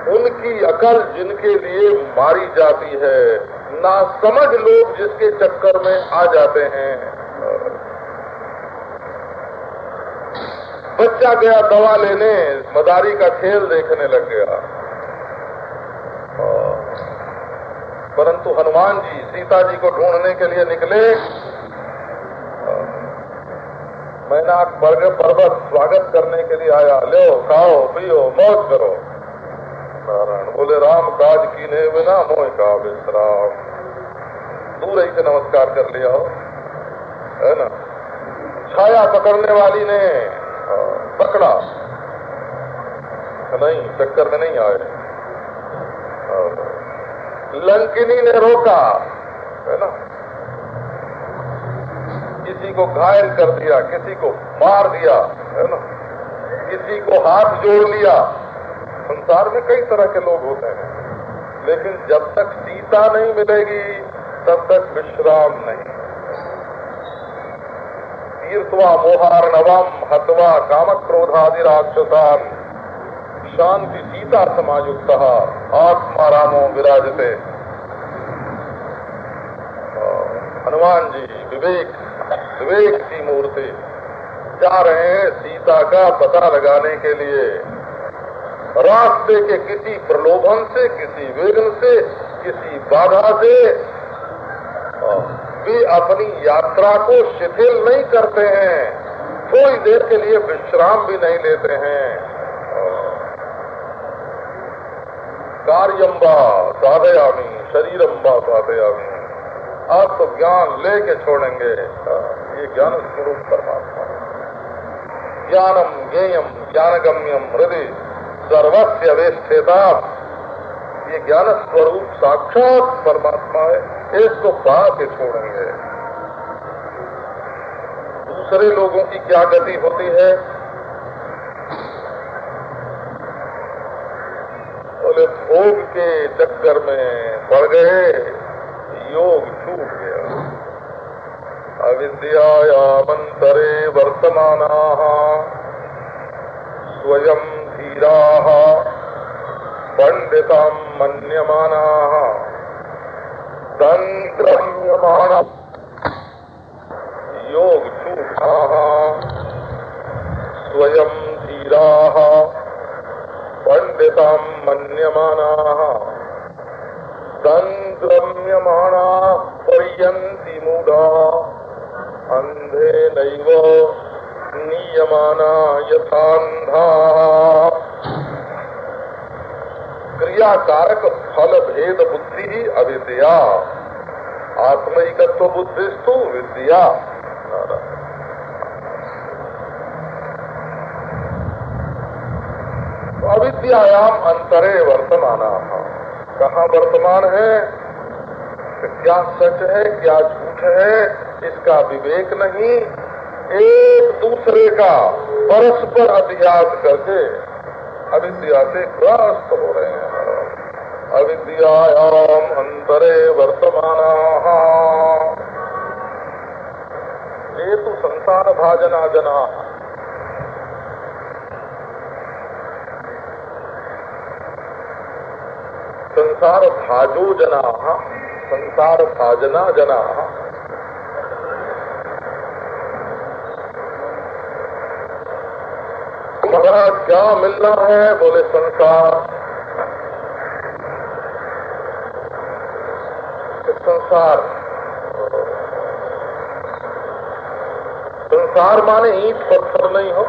उनकी अकल जिनके लिए मारी जाती है, ना समझ लोग जिसके चक्कर में आ जाते हैं। बच्चा गया, दवा लेने, मदारी का खेल देखने लग गया। परंतु हनुमान जी सीता जी को ढूँढने के लिए निकले। मैनाक पर्वत स्वागत करने के लिए आया। लो, खाओ, पियो, मौज करो। नारायण। बोले, राम काज की ने बिना मोह का विश्राम दूर ही से नमस्कार कर लिया हो। है ना? छाया पकड़ने वाली ने पकड़ा। नहीं, चक्कर में नहीं आए। लंकिनी ने रोका। है ना? किसी को घायल कर दिया, किसी को मार दिया, है ना? किसी को हाथ जोड़ लिया। संसार में कई तरह के लोग होते हैं, लेकिन जब तक सीता नहीं मिलेगी, तब तक विश्राम नहीं। तीर्थवा मोहार नवम हतवा काम क्रोधादि राक्षसान शांति सीता समायुक्त, आत्मा रामो विराजते। हनुमान जी, विवेक विवेक की मूर्ति। जा रहे हैं सीता का पता लगाने के लिए। रास्ते के किसी प्रलोभन से, किसी विघ्न से, किसी बाधा से वे अपनी यात्रा को शिथिल नहीं करते हैं। थोड़ी देर के लिए विश्राम भी नहीं लेते हैं। कार्यम्बा साधयामी, शरीरम्बा साधयामी आप तो ज्ञान लेके छोड़ेंगे। ये ज्ञान स्वरूप परमात्मा ज्ञानम ज्ञेयम ज्ञानगम्यम हृदय। सर्वस्व अवेष्ठेता ये ज्ञान स्वरूप साक्षात परमात्मा है, इसको पा के छोड़ेंगे। दूसरे लोगों की क्या गति होती है? बोले, भोग के चक्कर में पड़ गए, योग छूट गया। अविद्यायामंतरे वर्तमान स्वयं धीरा पंडिता मन्यमाना तंत्रम्यमाण योग छूटा स्वयं धीरा पंडिता मन्यमाना तंत्रम्यमाणा पर्यन्ति मूढ़ा अंधे नैव नियमाना यथांधा क्रियाकारक फल भेद बुद्धि ही अविद्या। आत्मयिकत्व बुद्धिस्तु विद्या। अविद्याम अंतरे वर्तमान। कहा वर्तमान है? क्या सच है, क्या झूठ है, इसका विवेक नहीं। एक दूसरे का परस्पर अभ्यास करके अविद्या से ग्रस्त हो रहे हैं। अविद्याम अंतरे वर्तमान। ये तो संसार भाजना जना। संसार भाजो जना। संसार भाजना जना। महाराज क्या मिलना है? बोले, संसार। संसार। संसार माने ईट पत्थर नहीं हो?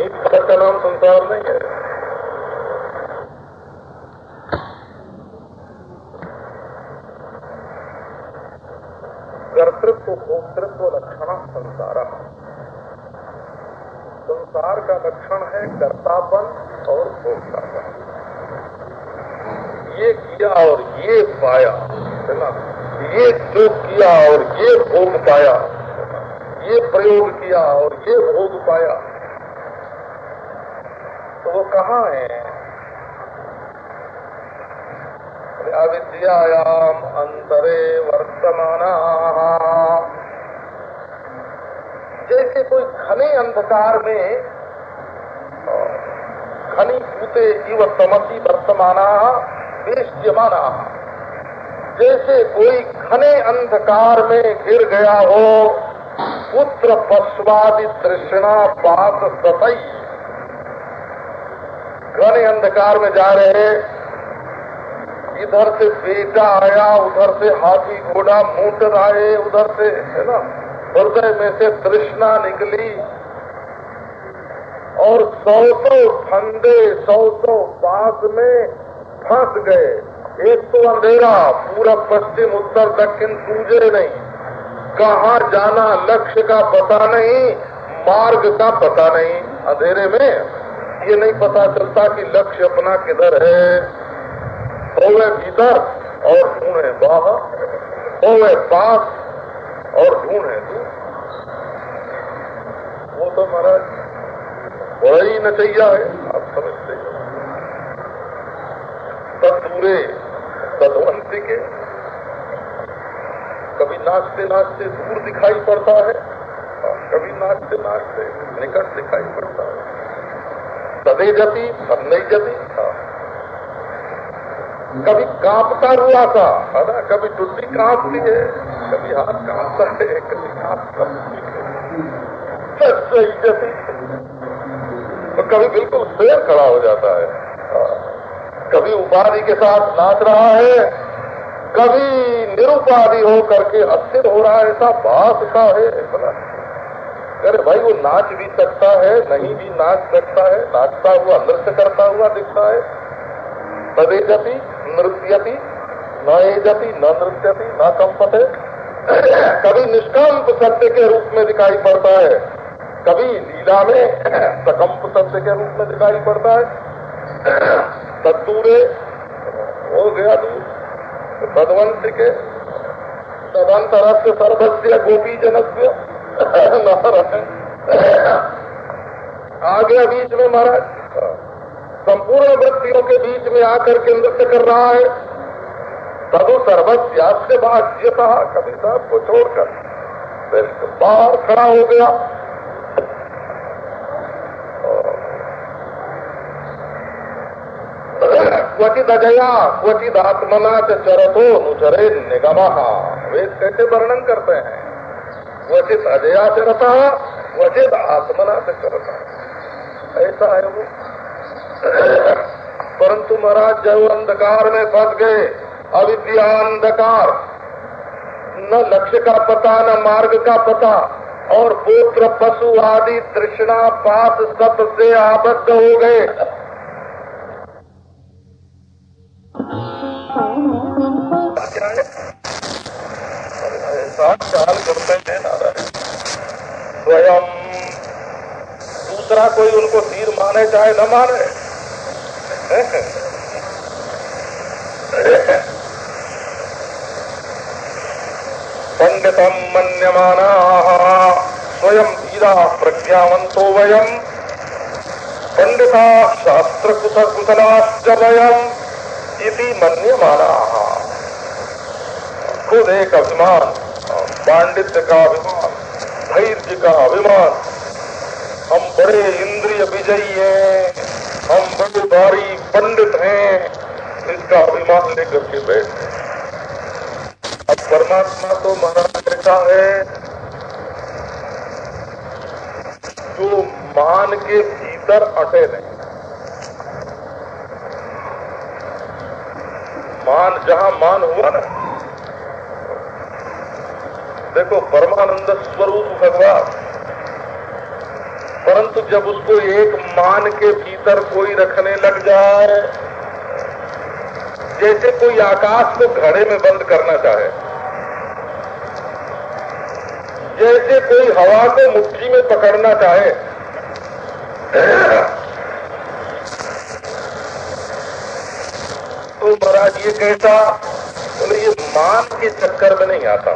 ईट पत्थर का नाम संसार नहीं है कर्तृत्व भोक्तृत्व लक्षण संसार संसार का लक्षण है कर्तापन और भोक्तापन ये किया और ये पाया, है ना? ये जो किया और ये भोग पाया, ये प्रयोग किया और ये भोग पाया। तो वो कहाँ है? अविद्यायाम अंतरे वर्तमाना। जैसे कोई घने अंधकार में घनी भूते इव तमसी वर्तमाना, वेश्यमाना। जैसे कोई घने अंधकार में गिर गया हो, पुत्र पशुवादि तृष्णा पात सतई घने अंधकार में जा रहे इधर से बेटा आया, उधर से हाथी घोड़ा, मोटर आए, उधर से, है ना? हृदय में से तृष्णा निकली। सौ सौ फंदे सौ सौ पास में फंस गए। एक तो अंधेरा, पूरा पश्चिम, उत्तर, दक्षिण सूझे नहीं। कहा जाना, लक्ष्य का पता नहीं, मार्ग का पता नहीं। अंधेरे में ये नहीं पता चलता कि लक्ष्य अपना किधर है। होवे भीतर और ढूंढे बाहर। होवे पास और ढूंढे तू वो तो महाराज बड़ा ही नचैया है आप समझते तदूरे तदवंती के, कभी नाचते नाचते दूर दिखाई पड़ता है, और कभी नाचते नाचते निकट दिखाई पड़ता है। तदे जती सब नहीं जती कभी कांपता हुआ था, है ना? कभी टुट्टी कांपती है, कभी हाथ कांपता है, कभी हाथ कांपती है। सही जती कभी बिल्कुल शेर खड़ा हो जाता है। हाँ। कभी उपाधि के साथ नाच रहा है, कभी निरुपाधि हो करके अस्थिर हो रहा है, ऐसा बात का है अरे भाई, वो नाच भी सकता है, नहीं भी नाच सकता है, नाचता हुआ, नृत्य करता हुआ दिखता है। तदेजती नृत्यति न एजती न नृत्यति न कंपते कभी निष्कांत सत्य के रूप में दिखाई पड़ता है। कभी लीला में *clears throat* सकंप सत्य के रूप में दिखाई पड़ता है। *clears throat* तत्तूरे हो गया दूर। तदवंश के तदंतरस्य सर्वस्व गोपी जनस्य आ गया बीच में महाराज, संपूर्ण व्यक्तियों के बीच में आकर के नृत्य कर रहा है। तदु सर्वस्यास्य बाह्यता कभी साहब को छोड़कर बाहर खड़ा हो गया। क्वचित अजया क्वचित आत्मना चरतो नुचरे निगमा। वेद कैसे वर्णन करते हैं? क्वचित अजया चरता क्वचित आत्मना से चरता। ऐसा है वो। परंतु महाराज, जब अंधकार में फंस गए, अविद्या अंधकार, न लक्ष्य का पता, न मार्ग का पता, और पुत्र, पशु आदि, तृष्णा पास सबसे आबद्ध हो गए ऐसा ख्याल करते हैं नारायण स्वयं दूसरा कोई उनको तीर माने चाहे न माने पंडितम मन्यमाना स्वयं धीरा प्रज्ञावंतो वयम पंडिता शास्त्र कुशलाश्च वयम इति मन्यमाना। खुद एक अभिमान, पांडित्य का अभिमान धैर्य का अभिमान। हम बड़े इंद्रिय विजयी हैं, हम बड़े भारी पंडित हैं, इसका अभिमान लेकर के बैठे अब परमात्मा तो महाराज ऐसा है। जो मान के भीतर अटे नहीं। मान जहाँ मान हुआ ना देखो, परमानंद स्वरूप भगवान परंतु जब उसको एक मान के भीतर कोई रखने लग जाए, जैसे कोई आकाश को घड़े में बंद करना चाहे, जैसे कोई हवा को मुट्ठी में पकड़ना चाहे तो महाराज ये कैसा बोले ये मान के चक्कर में नहीं आता।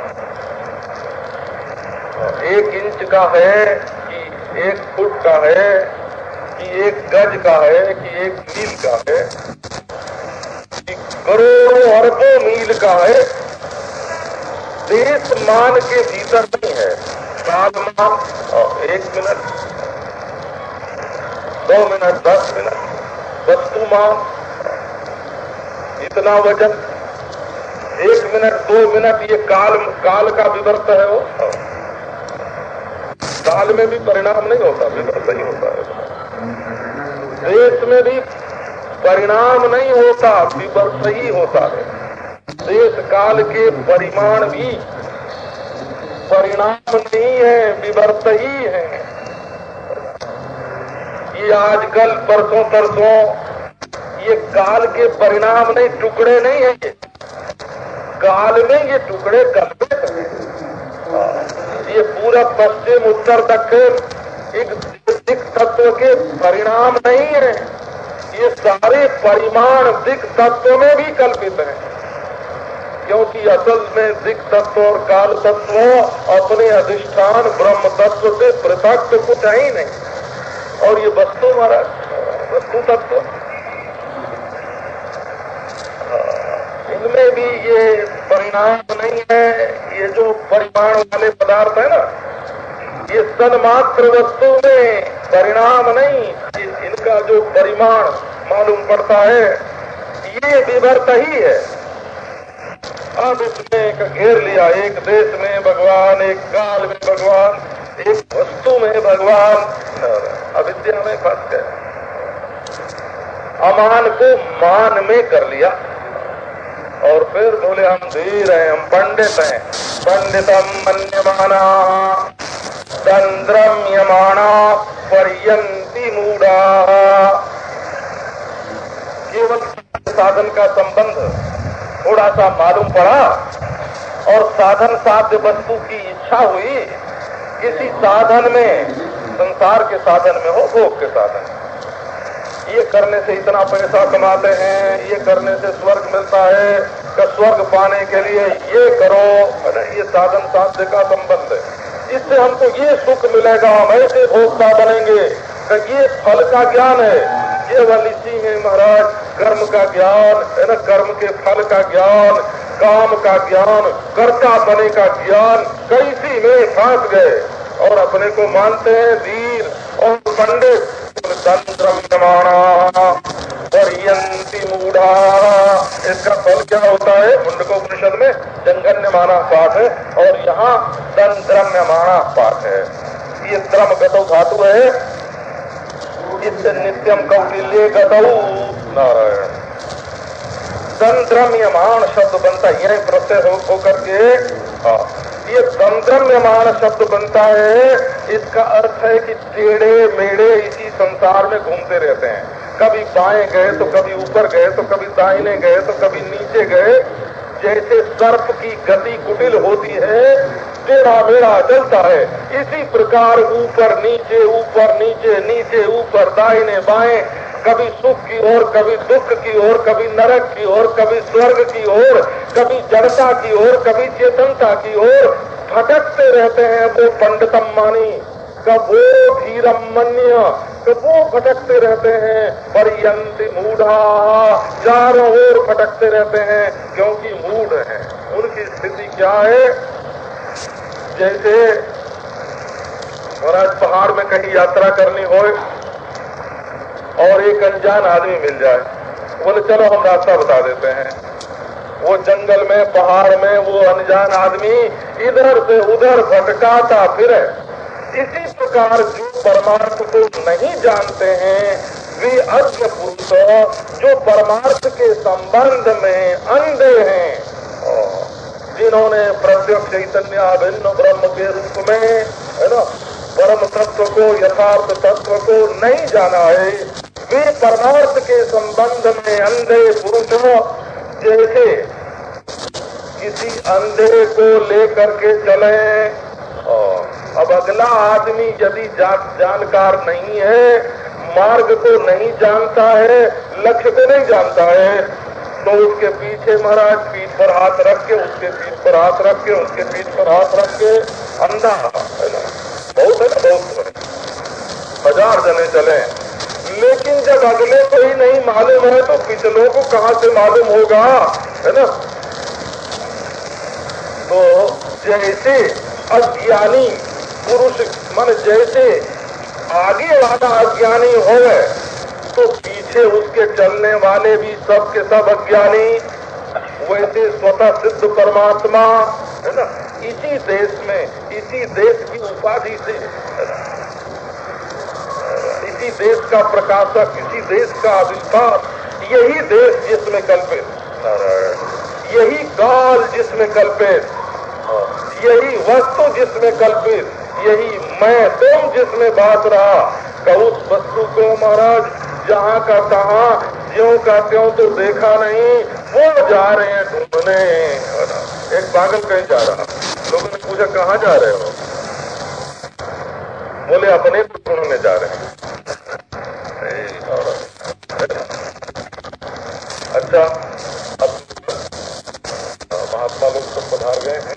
एक इंच का है कि एक फुट का है, कि एक गज का है, कि एक मील का है, कि करोड़ों अरबों मील का है। देश मान के भीतर नहीं है। साल मान एक मिनट, दो मिनट, दस मिनट वस्तु मान इतना वज़न, एक मिनट, दो मिनट, ये काल काल का विवर्त है वो। काल में भी परिणाम नहीं होता विवर्त ही होता है। देश में भी परिणाम नहीं होता विवर्त ही होता है। देश काल के परिमाण भी परिणाम नहीं है विवर्त ही है। ये आजकल परसों तरसों, ये काल के परिणाम नहीं, टुकड़े नहीं है। काल में ये टुकड़े कल्पित ये पूरा पश्चिम उत्तर दक्षिण एक दिक तत्व के परिणाम नहीं है। ये सारे परिमाण दिख तत्व में भी कल्पित है। क्योंकि असल में दिख तत्व और काल तत्व अपने अधिष्ठान ब्रह्म तत्व से पृथक तो कुछ है ही नहीं। और ये वस्तु महाराज, वस्तु तत्व इनमें भी ये परिणाम नहीं है, ये जो परिमाण वाले पदार्थ है ना, ये सन्मात्र वस्तु में परिणाम नहीं इनका जो परिमाण मालूम पड़ता है, ये विवर्त ही है। अब इसमें एक घेर लिया, एक देश में भगवान, एक काल में भगवान, एक वस्तु में भगवान। अविद्या में फंस गए। अमान को मान में कर लिया। और फिर बोले, हम धीर हैं, हम पंडित हैं। पंडितम मन्यमाना चंद्रम यमाणा पर्यंती मूढ़ा। केवल साधन का संबंध थोड़ा सा मालूम पड़ा और साधन साध्य वस्तु की इच्छा हुई। किसी साधन में, संसार के साधन में हो, भोग के साधन में। ये करने से इतना पैसा कमाते हैं, ये करने से स्वर्ग मिलता है कि स्वर्ग पाने के लिए ये करो। ये साधन साध्य का संबंध है। इससे हमको ये सुख मिलेगा, हम ऐसे भोक्ता बनेंगे। कि ये फल का ज्ञान है। केवल इसी है महाराज, कर्म का ज्ञान, है ना? कर्म के फल का ज्ञान, काम का ज्ञान, कर्ता बने का ज्ञान, कैसी में फंस गए। और अपने को मानते हैं वीर और पंडित। इसका फल क्या होता है? मुंडकोपनिषद में जंगन्य माना पाठ है और यहाँ तंत्रम्य माना पाठ है। ये त्रम गतौ धातु है। इससे नित्यम कौटिल्य गतौ नारायण। तंत्रम्यमान शब्द बनता है। प्रत्यय होकर के हाँ। ये तंत्रम्यमान शब्द बनता है, इसका अर्थ है कि टेढ़े मेढ़े इसी संसार में घूमते रहते हैं। कभी बाएँ गए तो कभी ऊपर गए तो कभी दाहिने गए तो कभी नीचे गए। जैसे सर्प की गति कुटिल होती है, टेढ़ा मेढ़ा चलता है। इसी प्रकार ऊपर, नीचे ऊपर, नीचे नीचे, ऊपर, दाहिने, बाएँ कभी सुख की ओर, कभी दुख की ओर, कभी नरक की ओर, कभी स्वर्ग की ओर, कभी जड़ता की ओर, कभी चेतनता की ओर भटकते रहते हैं वो पंडितम मानी। कब वो धीरम मन्य, कब भटकते रहते हैं, परियंत मूढ़ा। चारों ओर भटकते रहते हैं, क्योंकि मूढ़ है। उनकी स्थिति क्या है? जैसे महाराज पहाड़ में कहीं यात्रा करनी हो और एक अनजान आदमी मिल जाए। बोले, चलो, हम रास्ता बता देते हैं। वो जंगल में, पहाड़ में, वो अनजान आदमी इधर से उधर भटकाता फिरे। इसी प्रकार जो परमार्थ को नहीं जानते हैं, वे अज्ञ पुरुष जो परमार्थ के संबंध में अंधे हैं जिन्होंने प्रत्यक्ष चैतन्य भिन्न ब्रह्म के रूप में, है ना परम तत्व को, यथार्थ तत्व को नहीं जाना है वे परमार्थ के संबंध में अंधे पुरुष जैसे किसी अंधे को लेकर के चले अब अगला आदमी यदि जा, जानकार नहीं है मार्ग को नहीं जानता है लक्ष्य को नहीं जानता है तो उसके पीछे महाराज पीठ पर हाथ रख के उसके पीठ पर हाथ रख के उसके पीठ पर हाथ रख के अंधा है ना बहुत है ना बहुत हज़ार जने चले लेकिन जब अगले को ही नहीं मालूम है तो पिछलों को कहाँ से मालूम होगा? है ना? तो जैसे अज्ञानी पुरुष, मन जैसे आगे वाला अज्ञानी हो तो पीछे उसके चलने वाले भी सब के सब अज्ञानी। वैसे स्वतः सिद्ध परमात्मा, है ना? इसी देश में, इसी देश की उपाधि से इसी देश का प्रकाशक किसी देश का आविष्कार, यही देश जिसमें कल्पित। यही काल जिसमें कल्पित। यही वस्तु जिसमें कल्पित। यही मैं, तुम जिसमें बात रहा। का उस वस्तु को महाराज? जहाँ का कहा, ज्यो का त्यों तो देखा नहीं, वो जा रहे हैं ढूँढने। एक पागल कहीं जा रहा। लोगों ने पूछा, कहाँ जा रहे हो? बोले अपने को जा रहे हैं। अच्छा अब महात्मा लोग सब पधार गए हैं।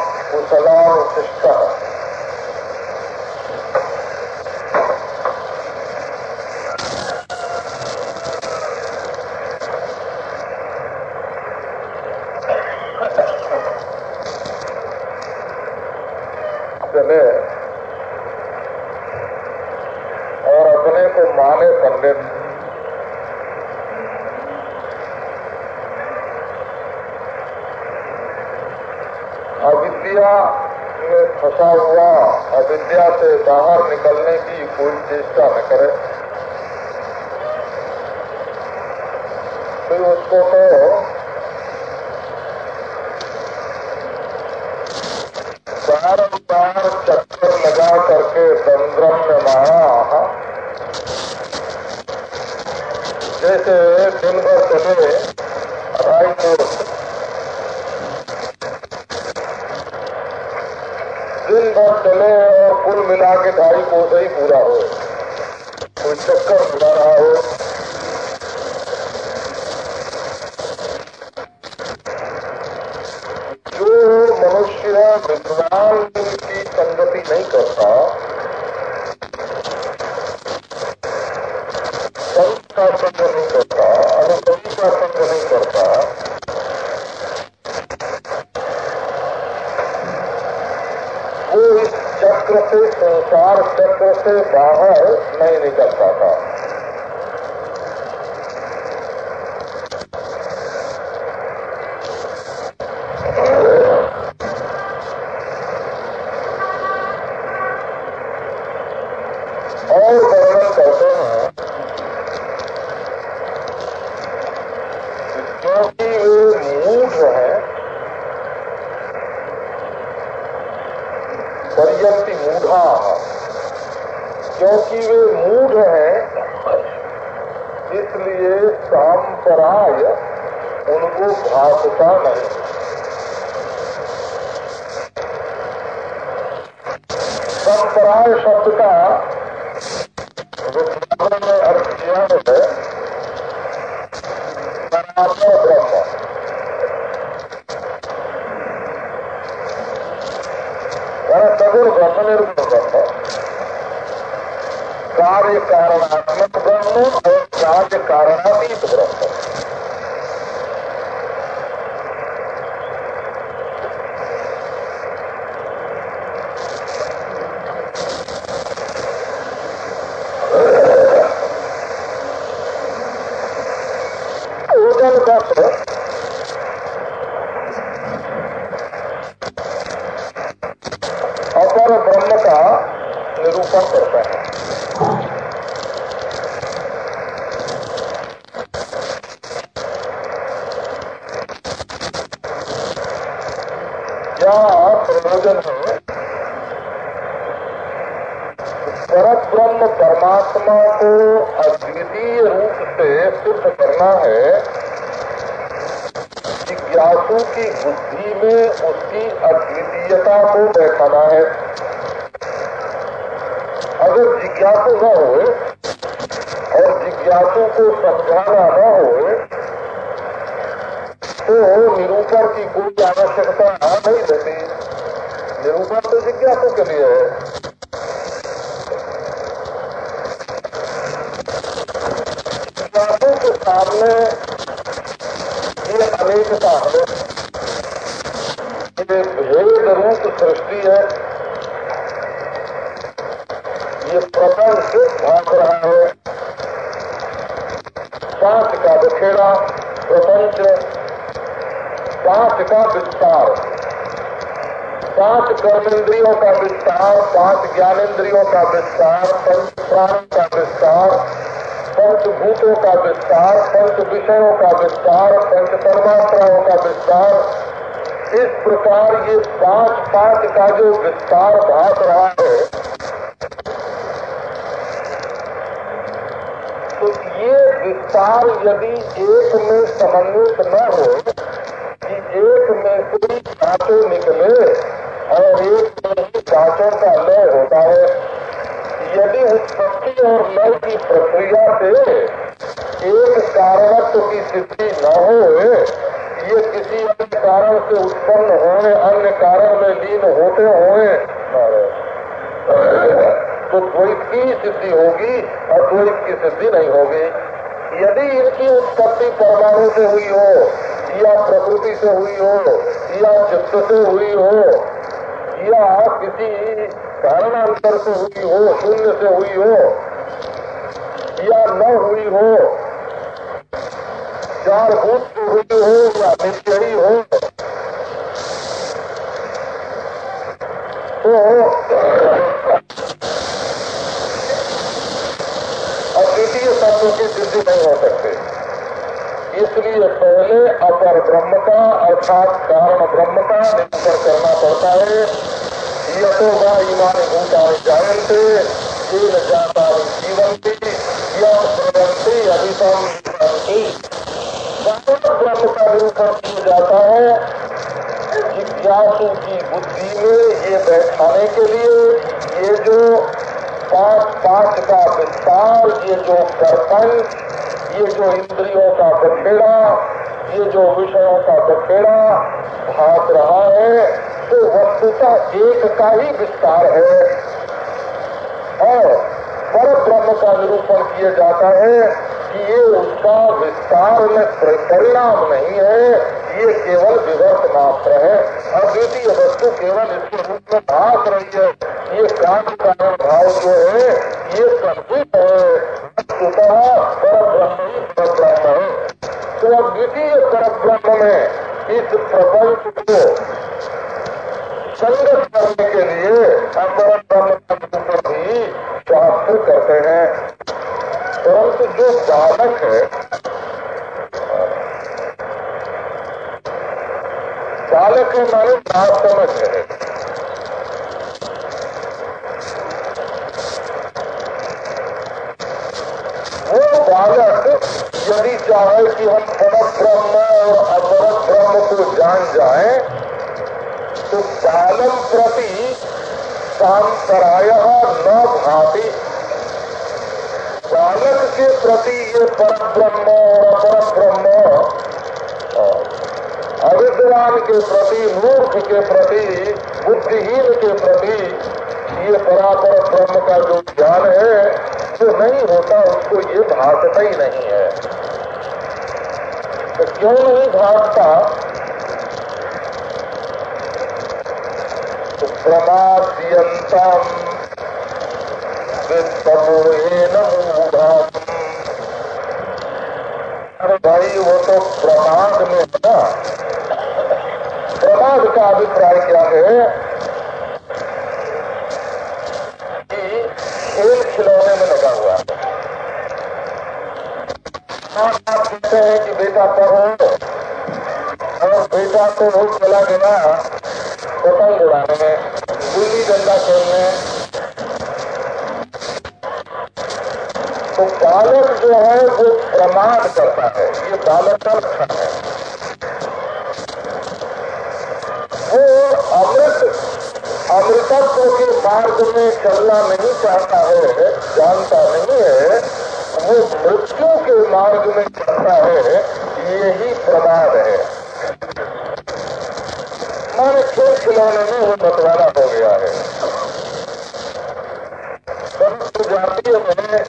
The law of the. for क्योंकि ये जो है पर्यंती मूढ़ा हाँ, हाँ। क्योंकि वे मूढ़ है, इसलिए सांपराय उनको भाषता नहीं। संपराय शब्द का विज्ञान में अर्थ किया है कार्य कारणात्मक ब्रह्म और कार्य कारणातीत ब्रह्म विस्तार पंच विषयों का विस्तार पंच परमात्राओं का विस्तार इस प्रकार ये पाँच पाँच का जो विस्तार भाग रहा है तो ये विस्तार यदि एक में समन्वित न हो कि एक में कोई कांटे निकले और एक में ही कांटों का लय होता है यदि उत्पत्ति और लय की प्रक्रिया से एक कारणत्व की सिद्धि न हो, ये किसी अन्य कारण से उत्पन्न होने, अन्य कारण में लीन होते हुए तो द्वैत की सिद्धि होगी और द्वैत की सिद्धि नहीं होगी। यदि इनकी उत्पत्ति परमाणु से हुई हो, या प्रकृति से हुई हो, या चित्त से हुई हो, या किसी कारणांतर से हुई हो, शून्य से हुई हो, या न हुई हो चार भूत से हुई हो या नित्य ही। हो तो अद्वितीय तत्व की सिद्धि नहीं हो सकती। इसलिए पहले अपर ब्रह्म का अर्थात कारण ब्रह्म का निरूपण करना पड़ता है। यथो वा इमानी भूतानि जायन्ते येन जातानि जीवन्ति यम ब्रह्म का निरूपण किया जाता है जिज्ञासु की बुद्धि में ये बैठाने के लिए ये जो पाँच पाँच का विस्तार ये जो प्रपंच ये जो इंद्रियों का बखेड़ा ये जो विषयों का बखेड़ा भाग रहा है तो वस्तुता एक का ही विस्तार है और पर ब्रह्म का निरूपण किया जाता है कि ये उसका विस्तार में परिणाम नहीं है। ये केवल विवर्त मात्र है। अद्वितीय वस्तु केवल इसके रूप में भाग रही है। ये काम कारण भाव जो है। ये संचित है। वस्तुतः पर है तो अद्वितीय पर ब्रह्म में इस प्रपंच को संगत करने के लिए अपर ब्रह्म तत्व पर भी शास्त्र करते हैं। परंतु जो बालक है बालक है माने ना समझ है। वो बालक यदि चाहे कि हम पर ब्रह्म और अपर ब्रह्म को जान जाए बालम प्रति सांतराय न भाती। बालक के प्रति ये पर ब्रह्म और अपर ब्रह्म अविद्वान के प्रति, मूर्ख के प्रति, बुद्धिहीन के प्रति, ये परापर ब्रह्म का जो ज्ञान है, जो नहीं होता, उसको ये भागता ही नहीं है। तो क्यों नहीं भागता अरे भाई वो तो प्रमाद में है ना प्रमाद का अभिप्राय क्या है? कि खेल खिलौने में लगा हुआ है। आप कहते हैं कि बेटा पढ़ो। और बेटा तो वो चला गया। पतंग उड़ाने में। गुल्ली डंडा खेलने तो बालक जो है वो प्रमाद करता है, ये बालक का लक्षण है। वो अमृत, अमृतत्व के मार्ग में चलना नहीं चाहता है, जानता नहीं है, वो मृत्यु के मार्ग में चलता है यही प्रमाद है। खिलौने में वो मतवाला हो गया है। परंतु जातीय में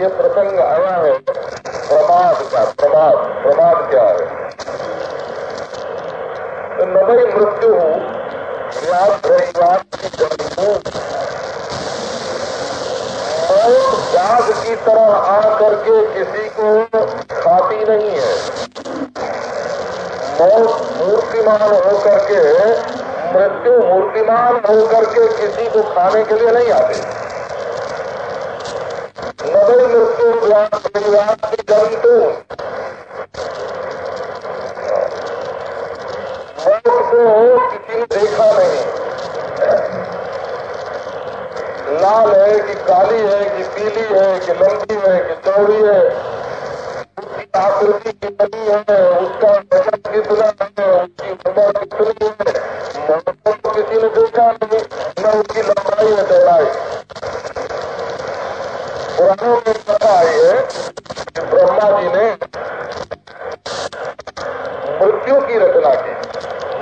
ये प्रसंग आया है। प्रमाद का, प्रमाद प्रमाद क्या है? तो नवई मृत्यु जाग की तरह आ करके किसी को खाती नहीं है। मौत मूर्तिमान होकर के, मृत्यु मूर्तिमान होकर के किसी को खाने के लिए नहीं आती। नवई मृत्यु जंतु को किसी ने देखा नहीं। लाल है कि काली है कि पीली है कि लंबी है कि चौड़ी है। उसकी आकृति कितनी है, उसका वज़न कितना है उसकी उम्र कितनी है मौत को तो किसी ने देखा नहीं न उसकी लंबाई है चौड़ाई पुरानों में पता आई है कि ब्रह्मा जी ने मृत्यु की रचना की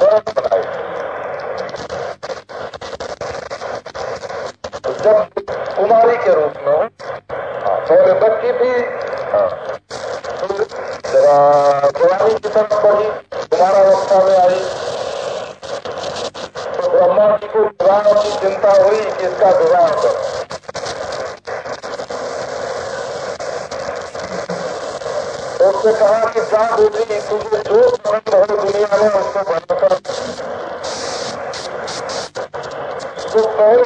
मौत बनाई तो जब कुमारी के रूप में हाँ, पहले बच्ची थी हाँ, जवानी की तरफ़ बढ़ी कुमारा अवस्था में आई तो ब्रह्मा जी को विवाह की चिंता हुई कि इसका विवाह करो तो उसने कहा कि जा बेटी तुझे जो पसंद हो दुनिया में उसको बनाकर तो पहले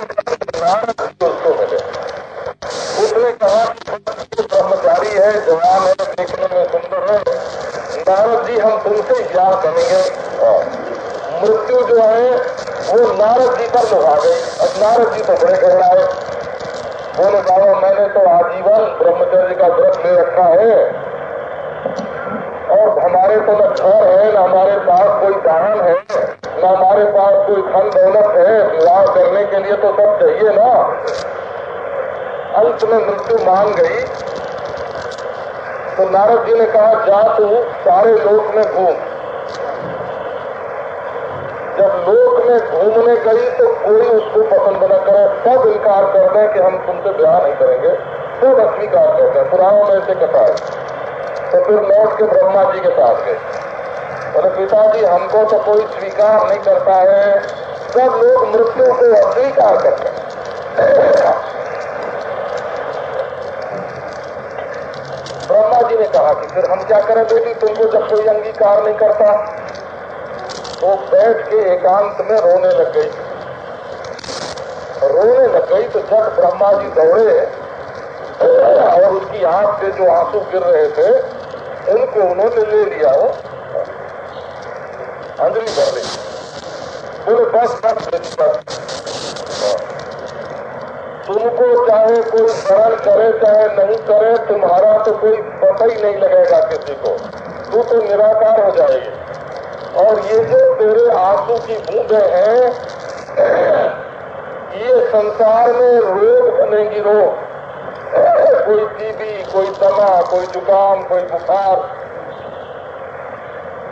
नारद जी उसको मिले उसने कहा कि ब्रह्मचारी है जवान है देखने में सुंदर है नारद जी हम तुमसे ब्याह करेंगे मृत्यु जो है वो नारद जी पर लुभा गई अब नारद जी तो बड़े गहरा है बोले बाबा मैंने तो आजीवन ब्रह्मचर्य का व्रत ले रखा है और हमारे तो न घर है न हमारे पास कोई वाहन है न हमारे पास कोई धन दौलत है विवाह करने के लिए तो सब चाहिए ना अंत मृत्यु मान गई तो नारद जी ने कहा, जा तू सारे लोक में घूम। जब लोक में घूमने गई तो कोई उसको पसंद न करे। सब इनकार कर दें कि हम तुमसे ब्याह नहीं करेंगे। सब अस्वीकार कर दें। पुराणों में से कथा है। तो फिर लौट के ब्रह्मा जी के पास गए। बोले, पिताजी, हमको तो कोई स्वीकार नहीं करता है। सब लोग मृत्यु को अस्वीकार करते हैं ब्रह्मा जी ने कहा कि फिर हम क्या करें बेटी तुमको जब कोई अंगीकार नहीं करता तो बैठ के एकांत में रोने लग गई। रोने लग गई तो जब ब्रह्मा जी दौड़े और उसकी आँख से जो आँसू गिर रहे थे, उनको उन्होंने ले लिया हो अंजलि भर ली बोले बस बस बस। तुमको चाहे कोई शरण करे, चाहे नहीं करे, तुम्हारा तो कोई पता ही नहीं लगेगा किसी को। तू तो निराकार हो जाएगी। और ये जो तेरे आँसू की बूंदे हैं, ये संसार में रोग बनेगी रोग कोई टीबी कोई दमा, कोई जुकाम, कोई बुखार।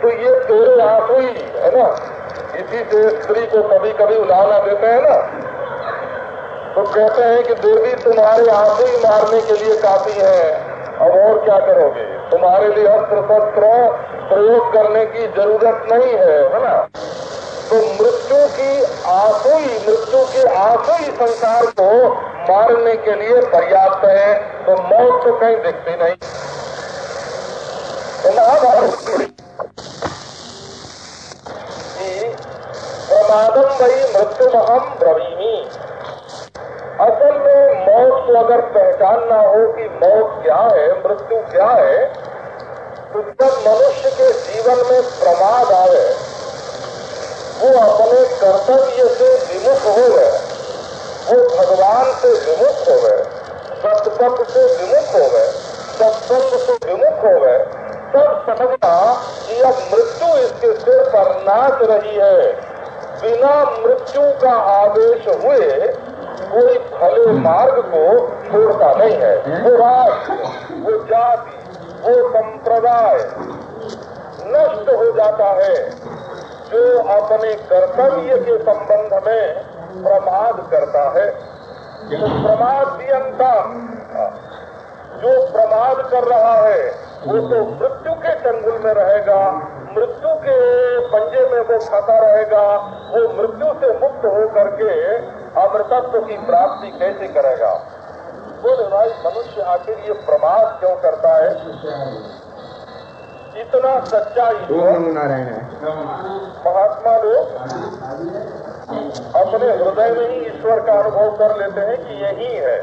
तो ये तेरे आँसू ही, है ना? इसी से स्त्री को कभी कभी उलाना देते हैं ना? तो कहते हैं कि देवी, तुम्हारे आँसू ही मारने के लिए काफ़ी है। अब और क्या करोगे? तुम्हारे लिए अस्त्र शस्त्र प्रयोग करने की ज़रूरत नहीं है है ना? तो मृत्यु की आँसू ही, मृत्यु के आँसू ही संसार को मारने के लिए पर्याप्त है। तो मौत तो कहीं दिखती नहीं। तो महाभारत प्रमादम वही मृत्यु हम ब्रवीमी। असल में मौत को अगर पहचानना हो कि मौत क्या है, मृत्यु क्या है तो जब मनुष्य के जीवन में प्रमाद आए, वो अपने कर्तव्य से विमुख हो गए, वो भगवान से विमुख हो गए सतपथ से विमुख हो गए, सत्संग से विमुख हो गए, तब समझना कि अब मृत्यु इसके सिर पर नाच रही है। बिना मृत्यु का आवेश हुए कोई भले मार्ग को छोड़ता नहीं है। वो राष्ट्र वो जाति वो संप्रदाय नष्ट हो जाता है। जो अपने कर्तव्य के संबंध में प्रमाद करता है। तो प्रमाद जो प्रमाद कर रहा है वो तो मृत्यु के चंगुल में रहेगा। मृत्यु के पंजे में वो फंसा रहेगा। वो मृत्यु से मुक्त हो करके अमृतत्व की प्राप्ति कैसे करेगा? बोले भाई मनुष्य आखिर ये प्रमाद क्यों करता है? इतना सच्चा ईश्वर महात्मा लोग अपने हृदय में ही ईश्वर का अनुभव कर लेते हैं कि यही है।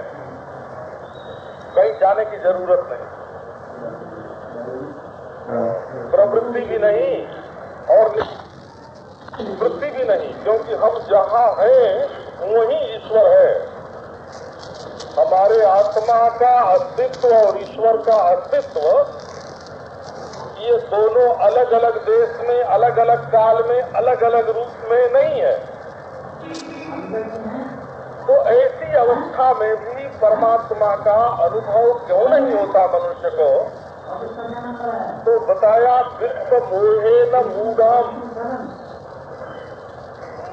कहीं जाने की ज़रूरत नहीं। प्रवृत्ति भी नहीं और वृत्ति भी नहीं, क्योंकि हम जहाँ हैं, वही ईश्वर है। हमारे आत्मा का अस्तित्व और ईश्वर का अस्तित्व, ये दोनों अलग अलग देश में अलग अलग काल में अलग अलग रूप में नहीं है। तो ऐसी अवस्था में भी परमात्मा का अनुभव क्यों नहीं होता मनुष्य को? तो बताया वित्त मोहे न मूढ़म।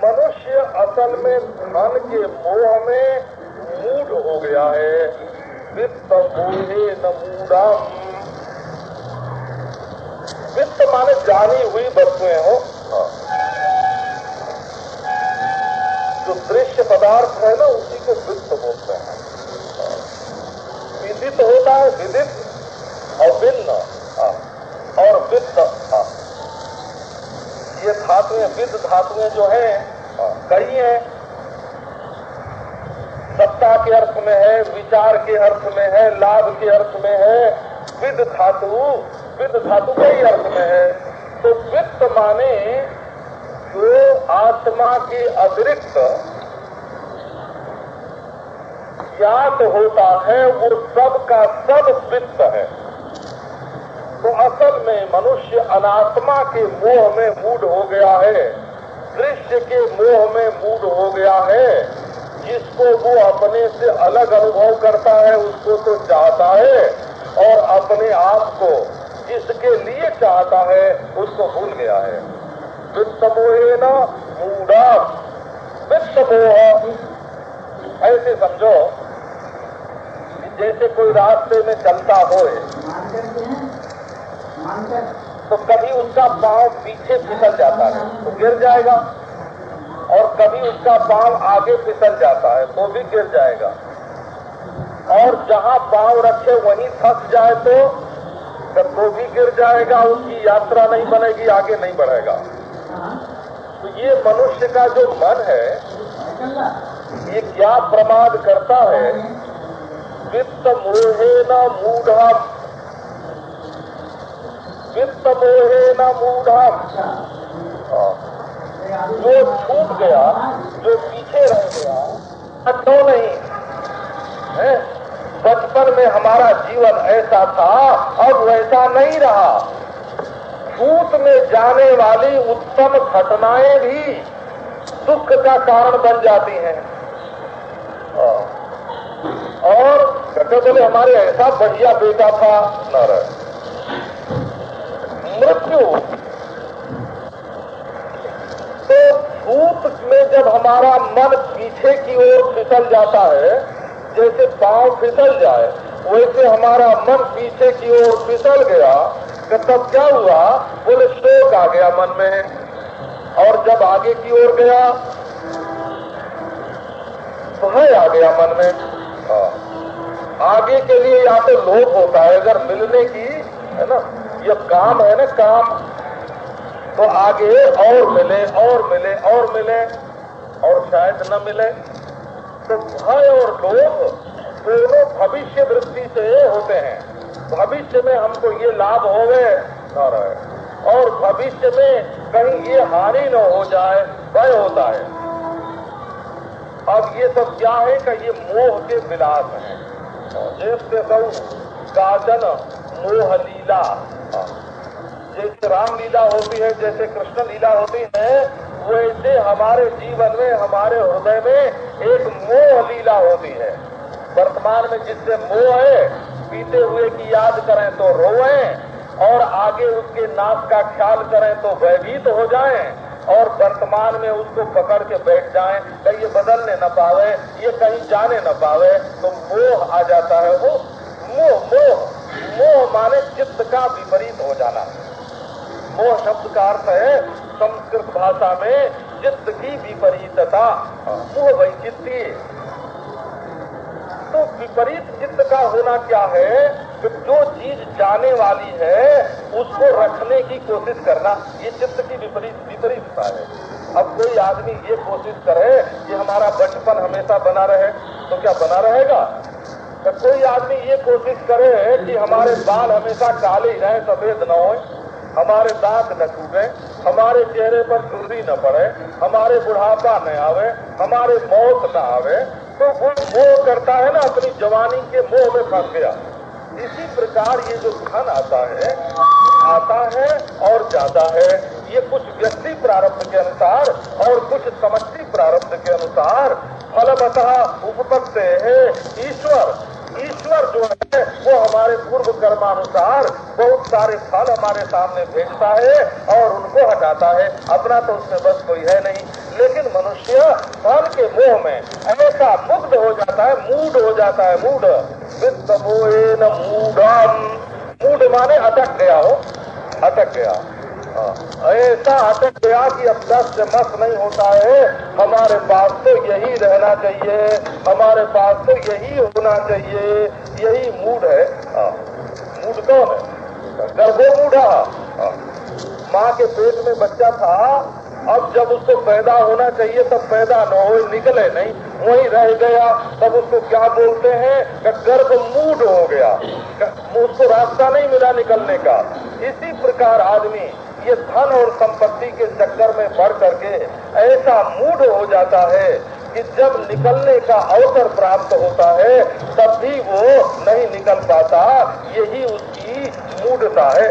मनुष्य असल में धन के मोह में मूड हो गया है। वित्त मोहे न मूढ़म। वित्त माने जानी हुई वस्तुएँ हो। जो दृश्य पदार्थ है ना, उसी को वित्त बोलते हैं। विदित होता है विदित और भिन्न और वित्त ये धातुएँ, विद धातुएँ जो है कई हैं। सत्ता के अर्थ में है, विचार के अर्थ में है, लाभ के अर्थ में है, विद धातु विद धातु कई अर्थ में है। तो वित्त माने जो आत्मा के अतिरिक्त ज्ञात होता है, वो सब का सब वित्त है। तो असल में मनुष्य अनात्मा के मोह में मूड हो गया है, दृश्य के मोह में मूड हो गया है। जिसको वो अपने से अलग अनुभव करता है, उसको तो चाहता है, और अपने आप को जिसके लिए चाहता है, उसको भूल गया है। वित्त मोहे न मूढ़ा वित्त मोह ऐसे समझो जैसे कोई रास्ते में चलता हो तो कभी उसका पाँव पीछे फिसल जाता है तो गिर जाएगा। और कभी उसका पाँव आगे फिसल जाता है तो भी गिर जाएगा। और जहाँ पाँव रखे वहीं फंस जाए तो तो भी गिर जाएगा, उसकी यात्रा नहीं बनेगी, आगे नहीं बढ़ेगा। तो ये मनुष्य का जो मन है, ये क्या प्रमाद करता है? वित्त मोहे न मूढ़ वित्त मोहे न मूढ़ जो छूट गया, जो पीछे रह गया तो नहीं? है? बचपन में हमारा जीवन ऐसा था, अब वैसा नहीं रहा। भूत में जाने वाली उत्तम घटनाएँ भी दुख का कारण बन जाती हैं। और कहते बोले हमारे ऐसा बढ़िया बेटा था न रहे मृत्यु। तो भूत में जब हमारा मन पीछे की ओर फिसल जाता है, जैसे पाँव फिसल जाए, वैसे हमारा मन पीछे की ओर फिसल गया कि तब क्या हुआ? बोले, शोक आ गया मन में। और जब आगे की ओर गया तो भय आ गया मन में। हाँ। आगे के लिए या तो लोभ होता है, अगर मिलने की, है ना? ये काम है ना काम। तो आगे और मिले और मिले और मिले, और शायद न मिले। तो भय और लोभ दोनों भविष्य दृष्टि से होते हैं। भविष्य में हमको ये लाभ हो गए न रहे और भविष्य में कहीं ये हानि न हो जाए, भय होता है। अब ये सब क्या है कि ये मोह के विलास हैं? जैसे कहूँ काजन मोह लीला। जैसे राम लीला होती है, जैसे कृष्ण लीला होती है, वैसे हमारे जीवन में, हमारे हृदय में एक मोह लीला होती है। वर्तमान में जिससे मोह है पीते हुए की याद करें तो रोए और आगे उसके नाश का ख्याल करें तो भयभीत हो जाएँ और वर्तमान में उसको पकड़ के बैठ जाएँ। कहीं ये बदलने न पावे, ये कहीं जाने न पावे तो मोह आ जाता है वो। मोह मोह मोह माने चित्त का विपरीत हो जाना। मोह शब्द का अर्थ है संस्कृत भाषा में चित्त की विपरीतता। मोह वैचित्य तो विपरीत चित्त का होना क्या है? कि जो चीज़ जाने वाली है, उसको रखने की कोशिश करना। ये चित्त की विपरीत विपरीतता है अब कोई आदमी ये कोशिश करे कि हमारा बचपन हमेशा बना रहे तो क्या बना रहेगा? तो कोई आदमी ये कोशिश करे कि हमारे बाल हमेशा काले रहे, सफ़ेद न हो हमारे दांत न टूटे, हमारे चेहरे पर चुनरी न पड़े, हमारे बुढ़ापा न आवे, हमारे मौत न आवे। तो वो मोह करता है ना, अपनी जवानी के मोह में फंस गया। इसी प्रकार ये जो धन आता है आता है और जाता है। ये कुछ व्यक्ति प्रारब्ध के अनुसार और कुछ समस्ती प्रारब्ध के अनुसार फलवतः उपपत्ते है। ईश्वर ईश्वर जो है, वो हमारे पूर्व कर्मानुसार बहुत सारे फल हमारे सामने भेजता है और उनको हटाता है। अपना तो उसमें बस कोई है नहीं। लेकिन मनुष्य फल के मोह में ऐसा मुग्ध हो जाता है, मूड हो जाता है, मूड। वित्त मूडम मूड माने अटक गया हो, अटक गया ऐसा अटक गया कि अब दस से मस नहीं होता है। हमारे पास तो यही रहना चाहिए। हमारे पास तो यही होना चाहिए। यही मूड है। हाँ, मूड कौन है? गर्भो मूढ़ा हाँ, माँ के पेट में बच्चा था। अब जब उसको पैदा होना चाहिए तब पैदा न हो निकले नहीं। वहीं रह गया। तब उसको क्या बोलते हैं? गर्भ मूड हो गया। उसको रास्ता नहीं मिला निकलने का। इसी प्रकार आदमी ये धन और संपत्ति के चक्कर में बढ़ करके ऐसा मूड हो जाता है कि जब निकलने का अवसर प्राप्त होता है, तब भी वो नहीं निकल पाता। यही उसकी मूडता है।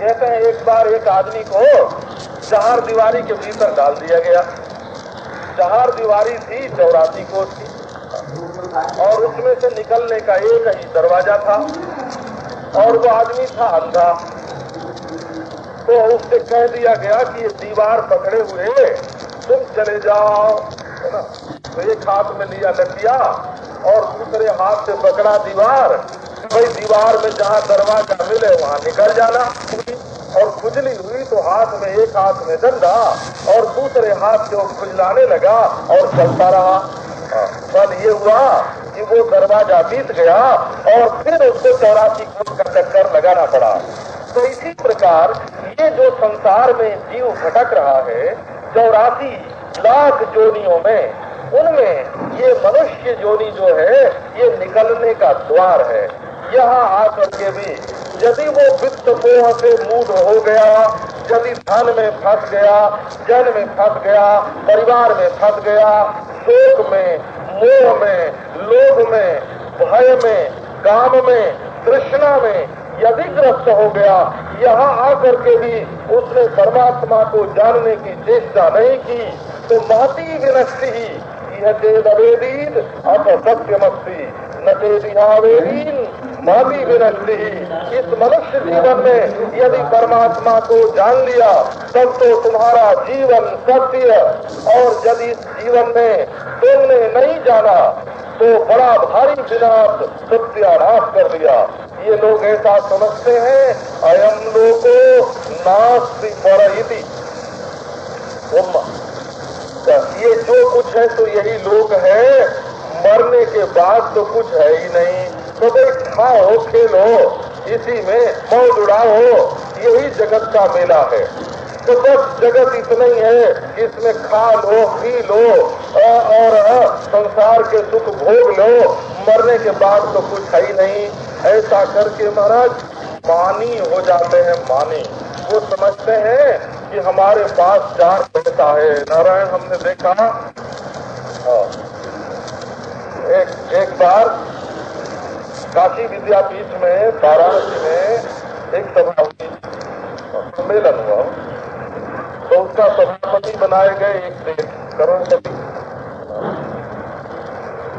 कहते हैं, एक बार एक आदमी को चार दीवारी के भीतर डाल दिया गया। चार दीवारी थी, चौरासी की। और उसमें से निकलने का एक ही दरवाज़ा था। और वो आदमी था अंधा। तो उससे कह दिया गया कि ये दीवार पकड़े हुए, तुम चले जाओ, है ना? तो एक हाथ में लिया लटिया और दूसरे हाथ से पकड़ा दीवार। भाई, दीवार में जहाँ दरवाज़ा मिले, वहाँ निकल जाना। और खुजली हुई तो हाथ में एक हाथ में डंडा और दूसरे हाथ से वो खुजलाने लगा और चलता रहा। फल ये हुआ कि वो दरवाज़ा बीत गया और फिर उसको चौरासी कोट का चक्कर लगाना पड़ा। तो इसी प्रकार ये जो संसार में जीव भटक रहा है, चौरासी लाख जोनियों में, उनमें ये मनुष्य जोनी जो है, ये निकलने का द्वार है। यहाँ आकर के भी यदि वो वित्त मोह से मूड हो गया, यदि धन में फंस गया, जन में फंस गया, परिवार में फंस गया शोक में, मोह में, लोभ में, भय में, काम में कृष्णा में यदि ग्रस्त हो गया। यहाँ आकर के भी उसने परमात्मा को जानने की चेष्टा नहीं की। तो महती विनष्टि ही। यह चेद अवेदीन अथ सत्यमस्ती। न चेदिहावेदीन महती विनष्टि ही। इस मनुष्य जीवन में यदि परमात्मा को जान लिया, तब तो तुम्हारा जीवन सत्य और यदि जीवन में तुमने नहीं जाना तो बड़ा भारी विनाश सत्यानाश कर दिया। ये लोग ऐसा समझते हैं अयम लोगो नास्ति पर ये जो कुछ है तो यही लोग है। मरने के बाद तो कुछ है ही नहीं। भाई खाओ खेलो इसी में मौज उड़ाओ यही जगत का मेला है। तो बस जगत इतना ही है, इसमें खा लो पी लो और संसार के सुख भोग लो, मरने के बाद तो कुछ है ही नहीं। ऐसा करके महाराज, मानी हो जाते हैं मानी। वो समझते हैं कि हमारे पास चार पैसा है। नारायण, हमने देखा। हाँ। एक एक बार काशी विद्यापीठ में वाराणसी में एक सभा सम्मेलन हुआ। तो उसका सभापति बनाए गए एक देश करोड़पति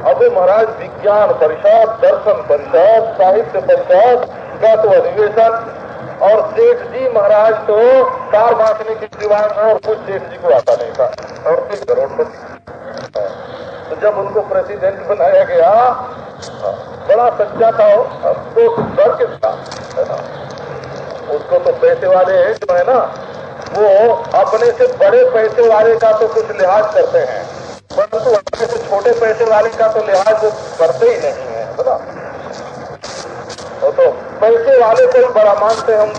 अब महाराज विज्ञान परिषद, दर्शन परिषद, साहित्य परिषद का तो अधिवेशन, और सेठ जी महाराज तो कार बांटने के सिवाय में और कुछ सेठ जी को आता नहीं था। और करोड़पति तो जब उनको प्रेसिडेंट बनाया गया, बड़ा सच्चा था तो डर के था उसको तो पैसे वाले हैं, जो है ना, वो अपने से बड़े पैसे वाले का तो कुछ लिहाज करते हैं, परंतु तो अपने से छोटे पैसे वाले का तो लिहाज करते ही नहीं है बोला तो पैसे वाले को बड़ा मानते हम